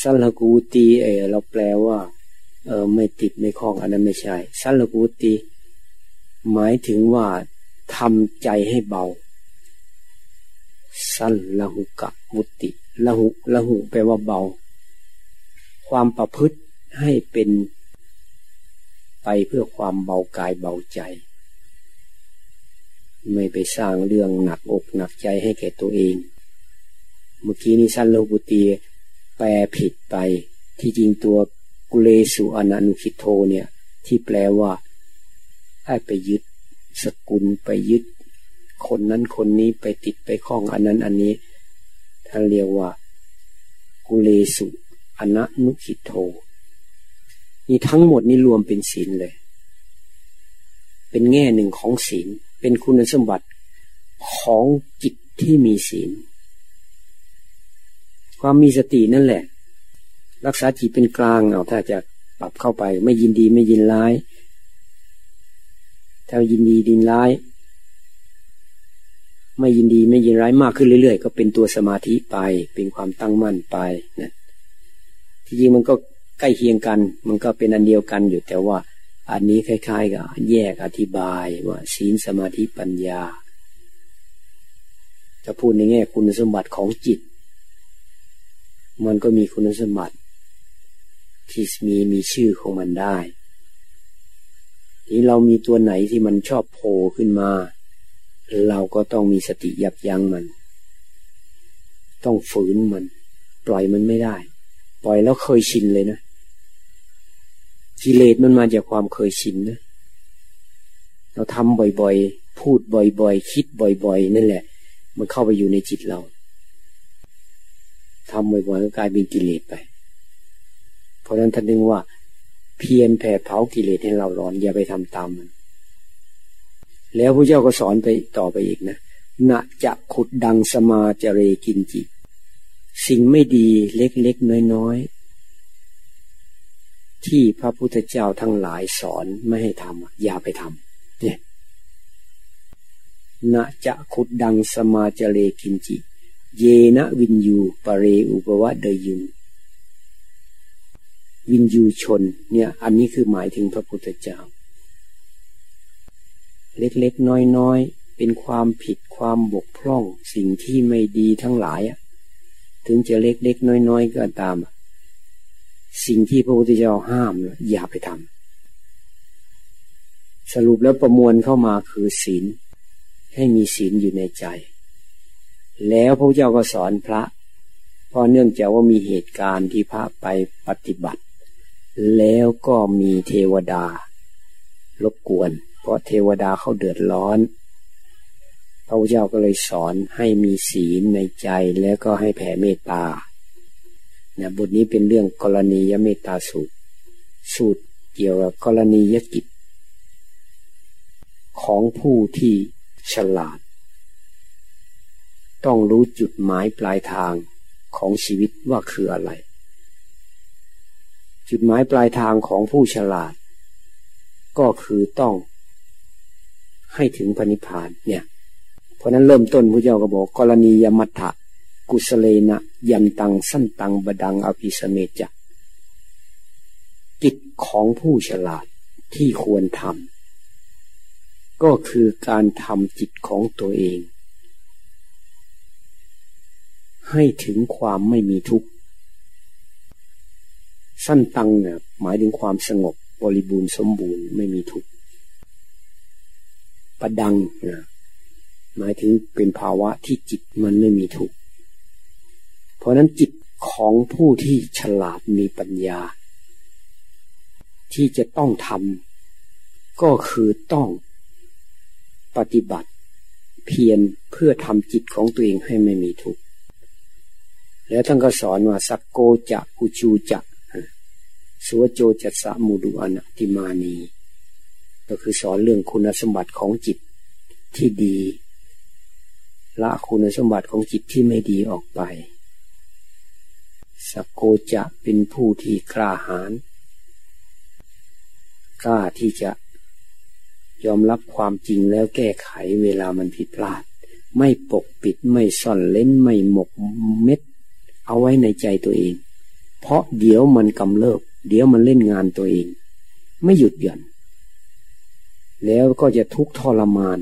สัลกูตีเออเราแปลว่า เออไม่ติดไม่คล้องอันนั้นไม่ใช่สัลกูตี หมายถึงว่าทำใจให้เบา สัลละหุกะมุติละหุละหุแปลว่าเบา ความประพฤติให้เป็นไปเพื่อความเบากายเบาใจ ไม่ไปสร้างเรื่องหนักอกหนักใจให้แก่ตัวเอง เมื่อกี้นี้สั้นโลกุตีแปลผิดไป ที่จริงตัวกุเลสุอนันุคิโทเนี่ย ที่แปลว่า ให้ไปยึด สกุลไปยึด คนนั้นคนนี้ไปติดไปคล้องอันนั้นอันนี้ท่านเรียกว่า กุเลสุอนันุคิโท นี่ทั้งหมดนี้รวมเป็นศีลเลย เป็นแง่หนึ่งของศีล เป็นคุณสมบัติของจิตที่มีศีล ความมีสตินั่นแหละ รักษาจิตเป็นกลางเอาถ้าจะปรับเข้าไป ไม่ยินดีไม่ยินร้าย ถ้ายินดีดินร้าย ไม่ยินดีไม่ยินร้ายมากขึ้นเรื่อยๆ ก็เป็นตัวสมาธิไป เป็นความตั้งมั่นไปนะที่จริงมันก็ใกล้เคียงกัน มันก็เป็นอันเดียวกันอยู่แต่ว่า อันนี้คล้ายๆกับแยกอธิบายว่าศีลสมาธิปัญญาจะพูดในแง่คุณสมบัติของจิต มันก็มีคุณสมบัติที่มีมีชื่อของมันได้ ที่เรามีตัวไหนที่มันชอบโผล่ขึ้นมา เราก็ต้องมีสติยับยั้งมัน ต้องฝืนมัน ปล่อยมันไม่ได้ ปล่อยแล้วเคยชินเลยนะกิเลสมันมาจากความเคยชินนะเราทำบ่อยๆ พูดบ่อยๆ คิดบ่อยๆ นั่นแหละ มันเข้าไปอยู่ในจิตเราทำบ่อยๆก็กลายเป็นกิเลสไป เพราะนั้นท่านนึงว่า เพียรแผ่เผากิเลสให้เราร้อน อย่าไปทำตามมัน แล้วพระเจ้าก็สอนไปต่อไปอีกนะนะจะขุดดังสมาจเรกินจิ สิ่งไม่ดีเล็กๆน้อยๆ ที่พระพุทธเจ้าทั้งหลายสอนไม่ให้ทำอย่าไปทำเนี่ยนะจะขุดดังสมาจเลกินจิ เยนะวินยูปเรอุปวะเดยุง วินยูชน เนี่ย อันนี้คือหมายถึงพระพุทธเจ้า เล็กๆน้อยๆ เป็นความผิดความบกพร่อง สิ่งที่ไม่ดีทั้งหลายถึงจะเล็กๆน้อยๆก็ตาม สิ่งที่พระพุทธเจ้าห้ามอย่าไปทำสรุปแล้วประมวลเข้ามาคือศีล ให้มีศีลอยู่ในใจ แล้วพระเจ้าก็สอนพระเพราะเนื่องจากว่ามีเหตุการณ์ที่พระไปปฏิบัติ แล้วก็มีเทวดารบกวน เพราะเทวดาเขาเดือดร้อน พระพุทธเจ้าก็เลยสอนให้มีศีลในใจแล้วก็ให้แผ่เมตตานะบทนี้เป็นเรื่องกรณียเมตตาสูตร สูตรเกี่ยวกับกรณียกิจ ของผู้ที่ฉลาด ต้องรู้จุดหมายปลายทางของชีวิตว่าคืออะไร จุดหมายปลายทางของผู้ฉลาด ก็คือต้อง ให้ถึงพระนิพพานเนี่ย เพราะนั้นเริ่มต้นพระเจ้าก็บอกกรณียมัตถะกุสเลนะยันตังสั้นตังบดังอภิสเมจักกิจของผู้ฉลาดที่ควรทำก็คือการทำจิตของตัวเอง ให้ถึงความไม่มีทุกข์ สั้นตังเนี่ยหมายถึงความสงบบริบูรณ์สมบูรณ์ไม่มีทุกข์ประดังนะหมายถึงเป็นภาวะที่จิตมันไม่มีทุกข์เพราะนั้นจิตของผู้ที่ฉลาดมีปัญญา ที่จะต้องทำก็คือต้องปฏิบัติเพียรเพื่อทำจิตของตัวเองให้ไม่มีทุกข์แล้วท่านก็สอนว่าสักโกจะกุจูจะ สุวโจจัสมุดุอนติมานี ก็คือสอนเรื่องคุณสมบัติของจิตที่ดี ละคุณสมบัติของจิตที่ไม่ดีออกไปสโกจะเป็นผู้ที่กล้าหาญกล้าที่จะยอมรับความจริงแล้วแก้ไขเวลามันผิดพลาด ไม่ปกปิดไม่ซ่อนเล่นไม่หมกเม็ด เอาไว้ในใจตัวเอง เพราะเดี๋ยวมันกำเริบ เดี๋ยวมันเล่นงานตัวเอง ไม่หยุดหย่อน แล้วก็จะทุกข์ทรมาน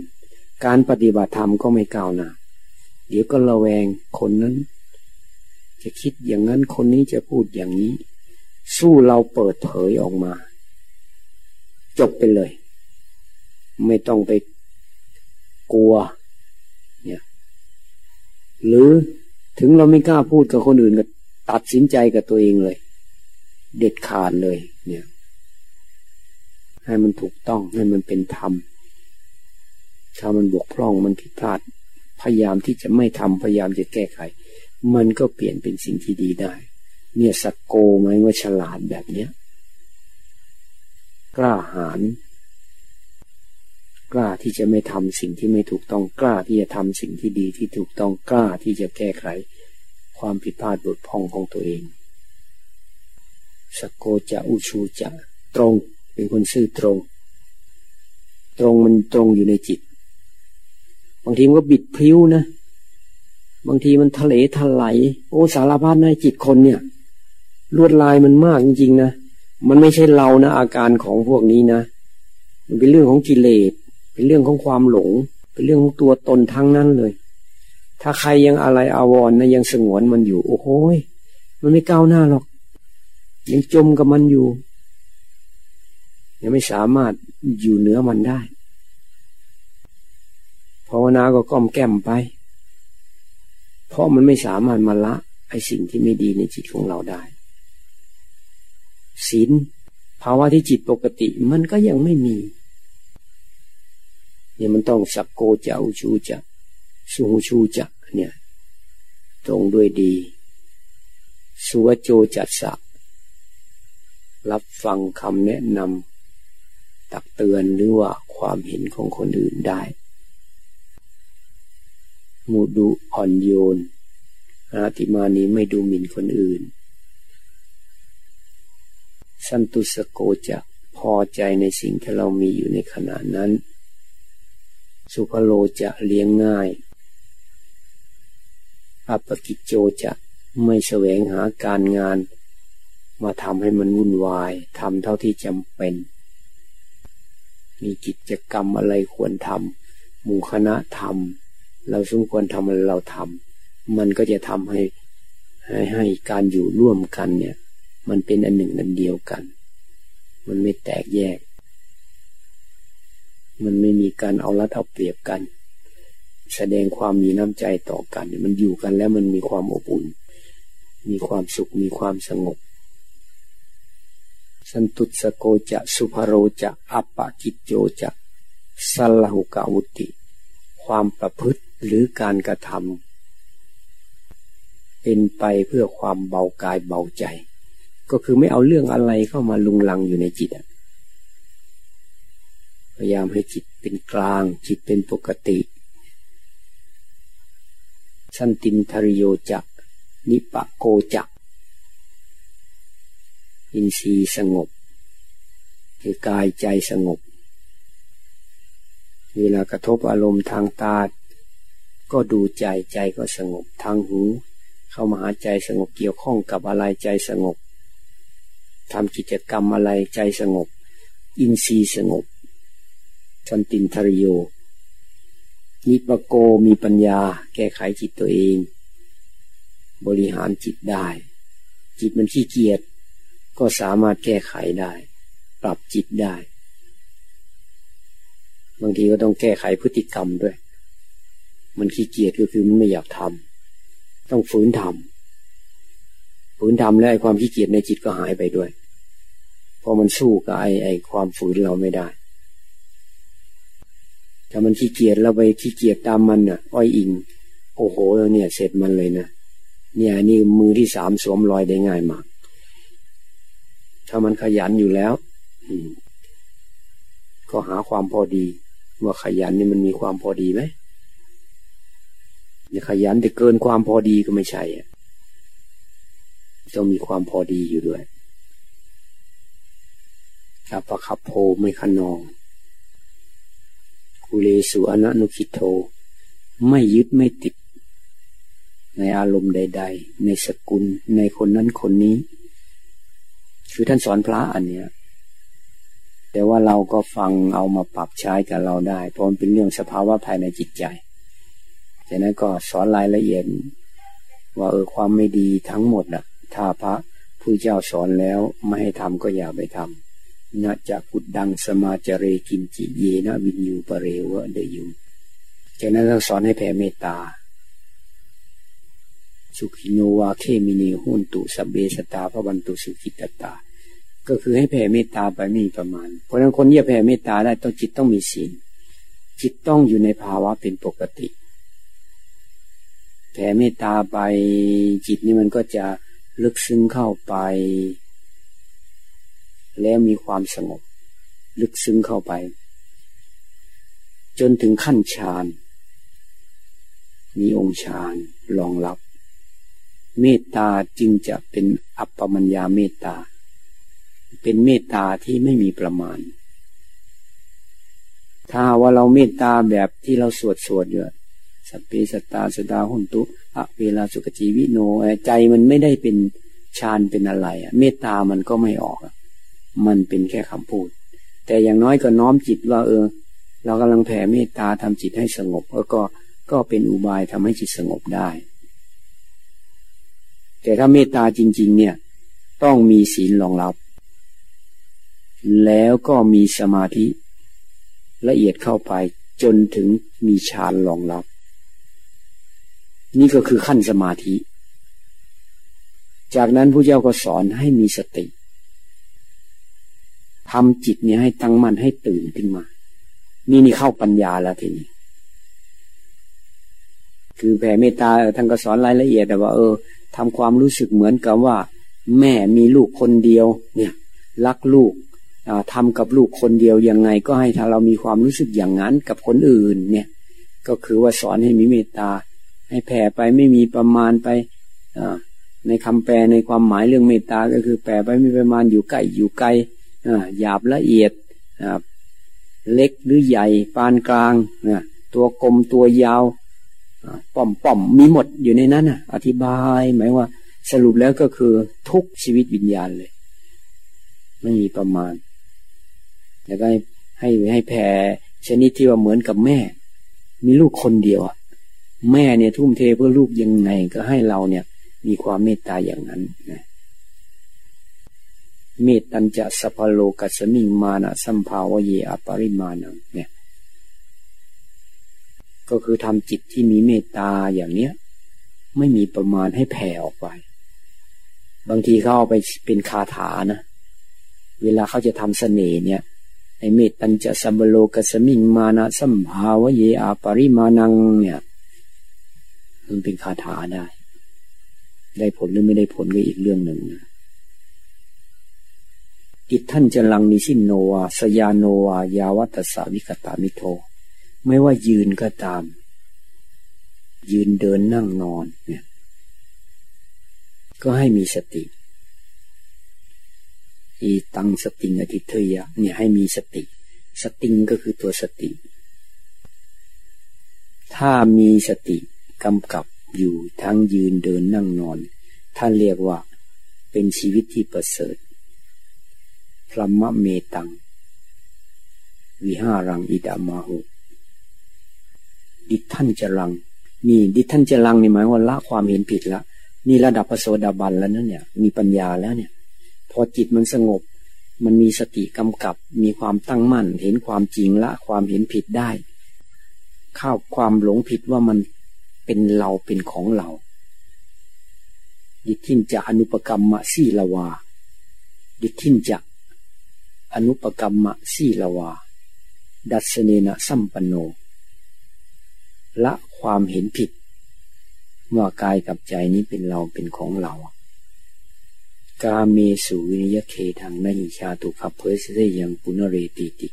การปฏิบัติธรรมก็ไม่ก้าวหน้าเดี๋ยวก็ระแวงคนนั้น จะคิดอย่างนั้นคนนี้จะพูดอย่างนี้ สู้เราเปิดเผยออกมา จบไปเลย ไม่ต้องไปกลัว เนี่ย หรือถึงเราไม่กล้าพูดกับคนอื่นก็ตัดสินใจกับตัวเองเลย เด็ดขาดเลย เนี่ย ให้มันถูกต้องให้มันเป็นธรรม ถ้ามันบกพร่องมันผิดพลาด พยายามที่จะไม่ทำพยายามจะแก้ไข มันก็เปลี่ยนเป็นสิ่งที่ดีได้ เนี่ยสกโกไหมว่าฉลาดแบบเนี้ยกล้าหาญกล้าที่จะไม่ทำสิ่งที่ไม่ถูกต้องกล้าที่จะทำสิ่งที่ดีที่ถูกต้องกล้าที่จะแก้ไข ความผิดพลาดบกพร่องของตัวเอง สกโกจะอุชูจะตรง เป็นคนซื่อตรง ตรงมันตรงอยู่ในจิต บางทีมันก็บิดพลิ้วนะ บางทีมันทะเลทลายโอ้สารพัดในจิตคนเนี่ย ลวดลายมันมากจริงๆนะ มันไม่ใช่เรานะ อาการของพวกนี้นะ มันเป็นเรื่องของกิเลส เป็นเรื่องของความหลง เป็นเรื่องของตัวตนทั้งนั้นเลย ถ้าใครยังอะไรอาวร์นะยังสงวนมันอยู่ โอ้โหมันไม่ก้าวหน้าหรอก ยังจมกับมันอยู่ ยังไม่สามารถอยู่เหนือมันได้ภาวนาก็ก้มแก้มไป เพราะมันไม่สามารถมาละไอสิ่งที่ไม่ดีในจิตของเราได้ศีลภาวะที่จิตปกติมันก็ยังไม่มี เนี่ยมันต้องสักโกจะอุชูจะสูชูจะเนี่ย ตรงด้วยดี สุวโจจัตสะ รับฟังคำแนะนำตักเตือนหรือว่าความเห็นของคนอื่นได้ มูดูอ่อนโยน อาติมานี้ไม่ดูหมิ่นคนอื่น สันตุสโกจะพอใจในสิ่งที่เรามีอยู่ในขณะนั้น สุภโลจะเลี้ยงง่ายอัปกิจโจจะไม่แสวงหาการงาน มาทำให้มันวุ่นวายทำเท่าที่จำเป็น มีกิจกรรมอะไรควรทำหมู่คณะทำเราสมควรทำอะไรเราทำมันก็จะทำให้ให้ให้การอยู่ร่วมกันเนี่ย มันเป็นอันหนึ่งอันเดียวกัน มันไม่แตกแยก มันไม่มีการเอารัดเอาเปรียบกัน แสดงความมีน้ำใจต่อกัน มันอยู่กันแล้วมันมีความอบอุ่น มีความสุขมีความสงบ สันตุสโกจะสุภโรจะอัปปะกิจโจจะสัลหุกาวุติ ความประพฤติหรือการกระทำเป็นไปเพื่อความเบากายเบาใจ ก็คือไม่เอาเรื่องอะไรเข้ามาลุงลังอยู่ในจิตพยายามให้จิตเป็นกลางจิตเป็นปกติ สันตินทริโยจักนิปะโกจัก อินทรีย์สงบ คือกายใจสงบ เวลากระทบอารมณ์ทางตา ก็ดูใจใจก็สงบ ทางหู เข้ามาหาใจสงบเกี่ยวข้องกับอะไรใจสงบทำกิจกรรมอะไรใจสงบ อินทรีย์สงบ สันตินทริโยนิปโกมีปัญญา แก้ไขจิตตัวเอง บริหารจิตได้ จิตมันขี้เกียจ ก็สามารถแก้ไขได้ ปรับจิตได้ บางทีก็ต้องแก้ไขพฤติกรรมด้วย มันขี้เกียจก็คือมันไม่อยากทำต้องฝืนทำฝืนทำแล้วไอ้ความขี้เกียจในจิตก็หายไปด้วยเพราะมันสู้กับไอ้ไอ้ความฝืนเราไม่ได้ถ้ามันขี้เกียจเราไปขี้เกียจตามมันอะ อ้อยอิง โอ้โหแล้วเนี่ย เสร็จมันเลยนะเนี่ยนี่มือที่สามสวมรอยได้ง่ายมาก ถ้ามันขยันอยู่แล้วก็หาความพอดี ว่าขยันนี่มันมีความพอดีไหมขยันแต่เกินความพอดีก็ไม่ใช่อะต้องมีความพอดีอยู่ด้วยครับประคับโพไม่ขนองกุเลสุอนันุคิโท ไม่ยึดไม่ติด ในอารมณ์ใด ๆ ในสกุลในคนนั้นคนนี้ คือท่านสอนพระอันเนี้ย แต่ว่าเราก็ฟังเอามาปรับใช้กับเราได้ เพราะมันเป็นเรื่องสภาวะภายในจิตใจจากนั้นก็สอนรายละเอียด ว่าเออความไม่ดีทั้งหมดอะถ้าพระผู้เจ้าสอนแล้วไม่ให้ทำก็อย่าไปทำนาจากกุดดังสมาจเรกินจิเยนะวินยูปเรวะเดยูจากนั้นเราสอนให้แผ่เมตตา สุขิโนวาเคมินีหุนตุสเบสตาพระวันตุสุขิตตา ก็คือให้แผ่เมตตาไปไม่มีประมาณ เพราะฉะนั้นคนที่จะแผ่เมตตาได้ต้องจิตต้องมีศีลจิตต้องอยู่ในภาวะเป็นปกติ แผ่เมตตาไปจิตนี่มันก็จะลึกซึ้งเข้าไป แล้วมีความสงบ ลึกซึ้งเข้าไป จนถึงขั้นฌานมีองค์ฌานรองรับ เมตตาจึงจะเป็นอัปปมัญญาเมตตา เป็นเมตตาที่ไม่มีประมาณ ถ้าว่าเราเมตตาแบบที่เราสวดสวดอยู่สัพเพสตาสดาหุนตุอะเวลาสุกจีวิโนใจมันไม่ได้เป็นฌานเป็นอะไรเมตตามันก็ไม่ออกมันเป็นแค่คำพูด แต่อย่างน้อยก็น้อมจิตว่า เออ เรากำลังแผ่เมตตาทำจิตให้สงบแล้วก็ก็เป็นอุบายทำให้จิตสงบได้ แต่ถ้าเมตตาจริง ๆ เนี่ย ต้องมีศีลรองรับ แล้วก็มีสมาธิ ละเอียดเข้าไปจนถึงมีฌานรองรับ นี่ก็คือขั้นสมาธิ จากนั้นผู้เจ้าก็สอนให้มีสติทำจิตเนี่ยให้ตั้งมั่นให้ตื่นขึ้นมา นี่นี่เข้าปัญญาแล้วทีนี้คือแผ่เมตตาท่านก็สอนรายละเอียดแต่ว่าเออ ทำความรู้สึกเหมือนกับว่า แม่มีลูกคนเดียว เนี่ย รักลูกทำกับลูกคนเดียวยังไง ก็ให้ถ้าเรามีความรู้สึกอย่างนั้นกับคนอื่น เนี่ย ก็คือว่าสอนให้มีเมตตา ให้แผ่ไปไม่มีประมาณไปในคำแปลในความหมายเรื่องเมตตาก็คือแผ่ไปไม่ประมาณอยู่ใกล้อยู่ไกลหยาบละเอียดเล็กหรือใหญ่ปานกลางตัวกลมตัวยาว ป้อมป้อมมีหมดอยู่ในนั้นอะ อธิบายหมายว่า สรุปแล้วก็คือทุกชีวิตวิญญาณเลย ไม่มีประมาณ แล้วก็ให้ให้ให้แผ่ชนิดที่ว่าเหมือนกับแม่ มีลูกคนเดียวแม่เนี่ยทุ่มเทเพื่อลูกยังไงก็ให้เราเนี่ย มีความเมตตาอย่างนั้นนะเมตตัญจะสัพโลกัสมิงมานะสัมภาวเยอปริมาณังเนี่ย ก็คือทำจิตที่มีเมตตาอย่างเนี้ย ไม่มีประมาณให้แผ่ออกไป บางทีเขาเอาไปเป็นคาถานะ เวลาเขาจะทำเสน่ห์เนี่ยไอเมตตัญจะสัมโลกสมิงมานะสัมภาวเยอาปริมาณังเนี่ย มันเป็นคาถาได้ ได้ผลหรือไม่ได้ผลก็อีกเรื่องหนึ่งนะอิท่านจะลังนิสินโนวาสยาโนวายาวัตสาวิกตามิโท ไม่ว่ายืนก็ตาม ยืนเดินนั่งนอนเนี่ย ก็ให้มีสติ อีตังสติงอธิเทยะเนี่ยให้มีสติ สติงก็คือตัวสติ ถ้ามีสติกำกับอยู่ทั้งยืนเดินนั่งนอน ท่านเรียกว่าเป็นชีวิตที่ประเสริฐพรหมเมตัง วิหารังอิดามาหุ ดิท่านจะลัง นี่ดิท่านจะลังนี่หมายว่าละความเห็นผิดละนี่ระดับปโสดาบันแล้วนั่นเนี่ย มีปัญญาแล้วเนี่ย พอจิตมันสงบ มันมีสติกำกับ มีความตั้งมั่น เห็นความจริงละความเห็นผิดได้ ข้าวความหลงผิดว่ามันเป็นเราเป็นของเราดิทินจะอนุปกรรมมะสีละวา ดิทินจะอนุปกรรมมะสีละวา ดัชเนนะสัมปันโน ละความเห็นผิด ว่ากายกับใจนี้เป็นเราเป็นของเรา กาเมสุวินยเคทางนหิชาตุขับเพยได้ยังปุณเรติติ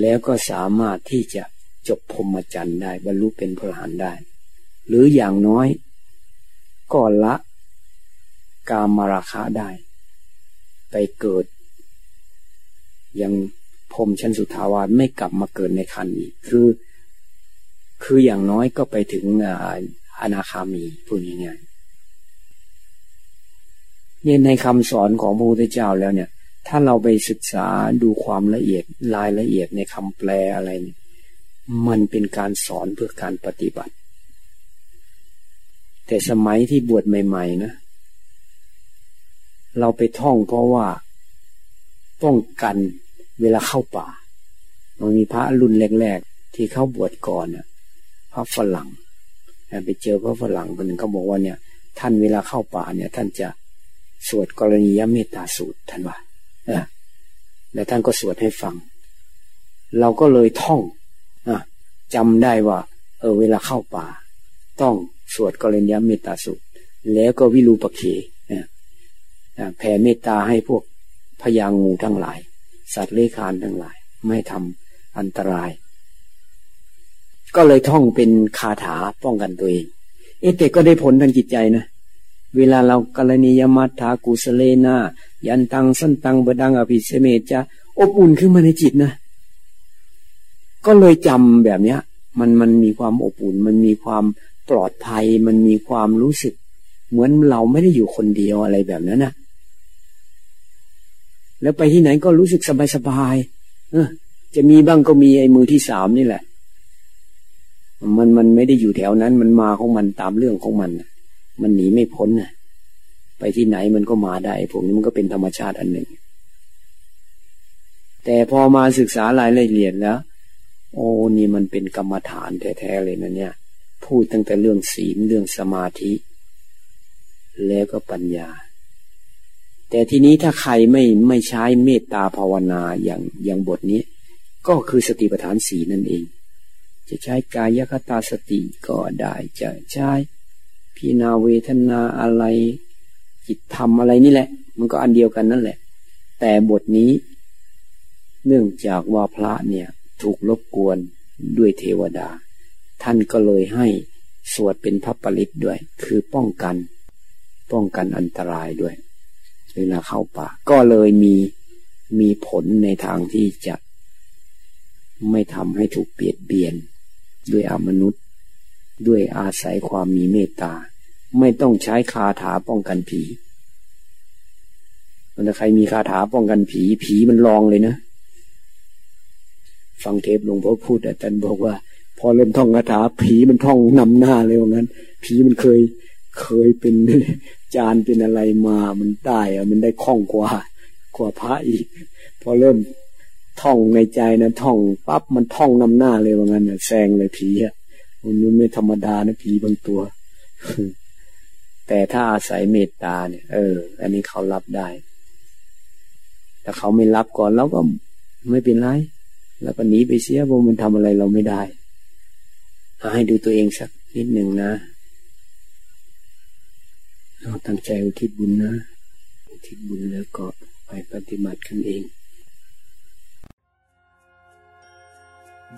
แล้วก็สามารถที่จะจบพรมจรรย์ได้บรรลุเป็นพระหันได้ หรืออย่างน้อย ก็ละกามราคะได้ ไปเกิด ยังพรมชั้นสุทาวาสไม่กลับมาเกิดในคันอีกคือ คืออย่างน้อยก็ไปถึงอนาคามีพูดง่ายๆเนี่ยในคำสอนของพระพุทธเจ้าแล้วเนี่ย ถ้าเราไปศึกษาดูความละเอียดรายละเอียดในคำแปลอะไรเนี่ยมันเป็นการสอนเพื่อการปฏิบัติ แต่สมัยที่บวชใหม่ๆนะ เราไปท่องเพราะว่าป้องกันเวลาเข้าป่ามันมีพระรุ่นแรกๆที่เข้าบวชก่อนน่ะ พระฝรั่งไปเจอพระฝรั่งคนหนึ่งเขาบอกว่าเนี่ย ท่านเวลาเข้าป่าเนี่ย ท่านจะสวดกรณียเมตตาสูตรท่านว่าเออแล้วท่านก็สวดให้ฟัง เราก็เลยท่องอจำได้ว่า เออ เวลาเข้าป่า ต้องสวดกรณียเมตตาสูตร แล้วก็วิรูปเคแผ่เมตตาให้พวกพยางูทั้งหลาย สัตว์เลื้อยคานทั้งหลาย ไม่ทำอันตราย ก็เลยท่องเป็นคาถาป้องกันตัวเองเอแต่ก็ได้ผลทางจิตใจนะ เวลาเรากรณียมัตถากุสเลนายันตังสันตังบดังอภิเสเมจะอบอุ่นขึ้นมาในจิตนะ ก็เลยจำแบบเนี้ย มันมันมีความอบอุ่น มันมีความปลอดภัย มันมีความรู้สึก เหมือนเราไม่ได้อยู่คนเดียวอะไรแบบนั้นนะแล้วไปที่ไหนก็รู้สึกสบายสบายเออจะมีบ้างก็มีไอ้มือที่สามนี่แหละ มันมันไม่ได้อยู่แถวนั้น มันมาของมันตามเรื่องของมันมันหนีไม่พ้นนะไปที่ไหนมันก็มาได้พวกนี้มันก็เป็นธรรมชาติอันหนึ่ง แต่พอมาศึกษารายละเอียดแล้ว โอ้นี่มันเป็นกรรมฐานแท้ๆเลยนะเนี่ย พูดตั้งแต่เรื่องศีลเรื่องสมาธิ แล้วก็ปัญญา แต่ทีนี้ถ้าใครไม่ไม่ใช้เมตตาภาวนาอย่างอย่างบทนี้ ก็คือสติปัฏฐานสีนั่นเอง จะใช้กายคตาสติก็ได้จะใช้พินาเวทนาอะไร จิตธรรมอะไรนี่แหละ มันก็อันเดียวกันนั่นแหละ แต่บทนี้ เนื่องจากว่าพระเนี่ยถูกรบกวนด้วยเทวดา ท่านก็เลยให้สวดเป็นพระปริตด้วย คือป้องกัน ป้องกันอันตรายด้วยเวลาเข้าป่า ก็เลยมีมีผลในทางที่จะไม่ทำให้ถูกเบียดเบียน ด้วยอมนุษย์ ด้วยอาศัยความมีเมตตา ไม่ต้องใช้คาถาป้องกันผีมันใครมีคาถาป้องกันผี ผีมันลองเลยนะ ฟังเทปหลวงพ่อพูดแต่ท่านบอกว่า พอเริ่มท่องคาถา ผีมันท่องนำหน้าเลยว่างั้น ผีมันเคยเคยเป็นจานเป็นอะไรมา มันได้อะมันได้คล่องกว่ากว่าพระอีก พอเริ่ม ท่องในใจนะท่องปั๊บมันท่องนำหน้าเลยว่างั้นแซงเลยผีอะมันไม่ธรรมดานะผีบางตัว แต่ถ้าอาศัยเมตตาเนี่ย เออ อันนี้เขารับได้แต่เขาไม่รับก่อนเราก็ไม่เป็นไรแล้วก็หนีไปเสียเพราะมันทำอะไรเราไม่ได้ให้ดูตัวเองสักนิดหนึ่งนะเราตั้งใจอุทิศบุญนะ อุทิศบุญแล้วก็ไปปฏิบัติกันเอง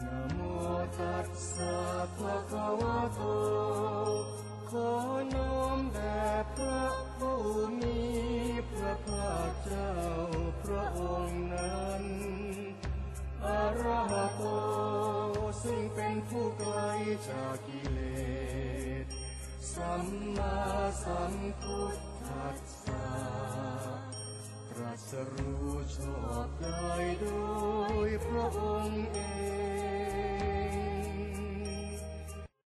นะโมตัสสะภะคะวะโต ขอน้อมแด่พระผู้มีพระภาคเจ้าพระองค์นั้นอรหโตซึ่งเป็นผู้ไกลจากกิเลส สัมมาสัมพุทธัสสะ ตรัสรู้ชอบได้โดยพระองค์เอง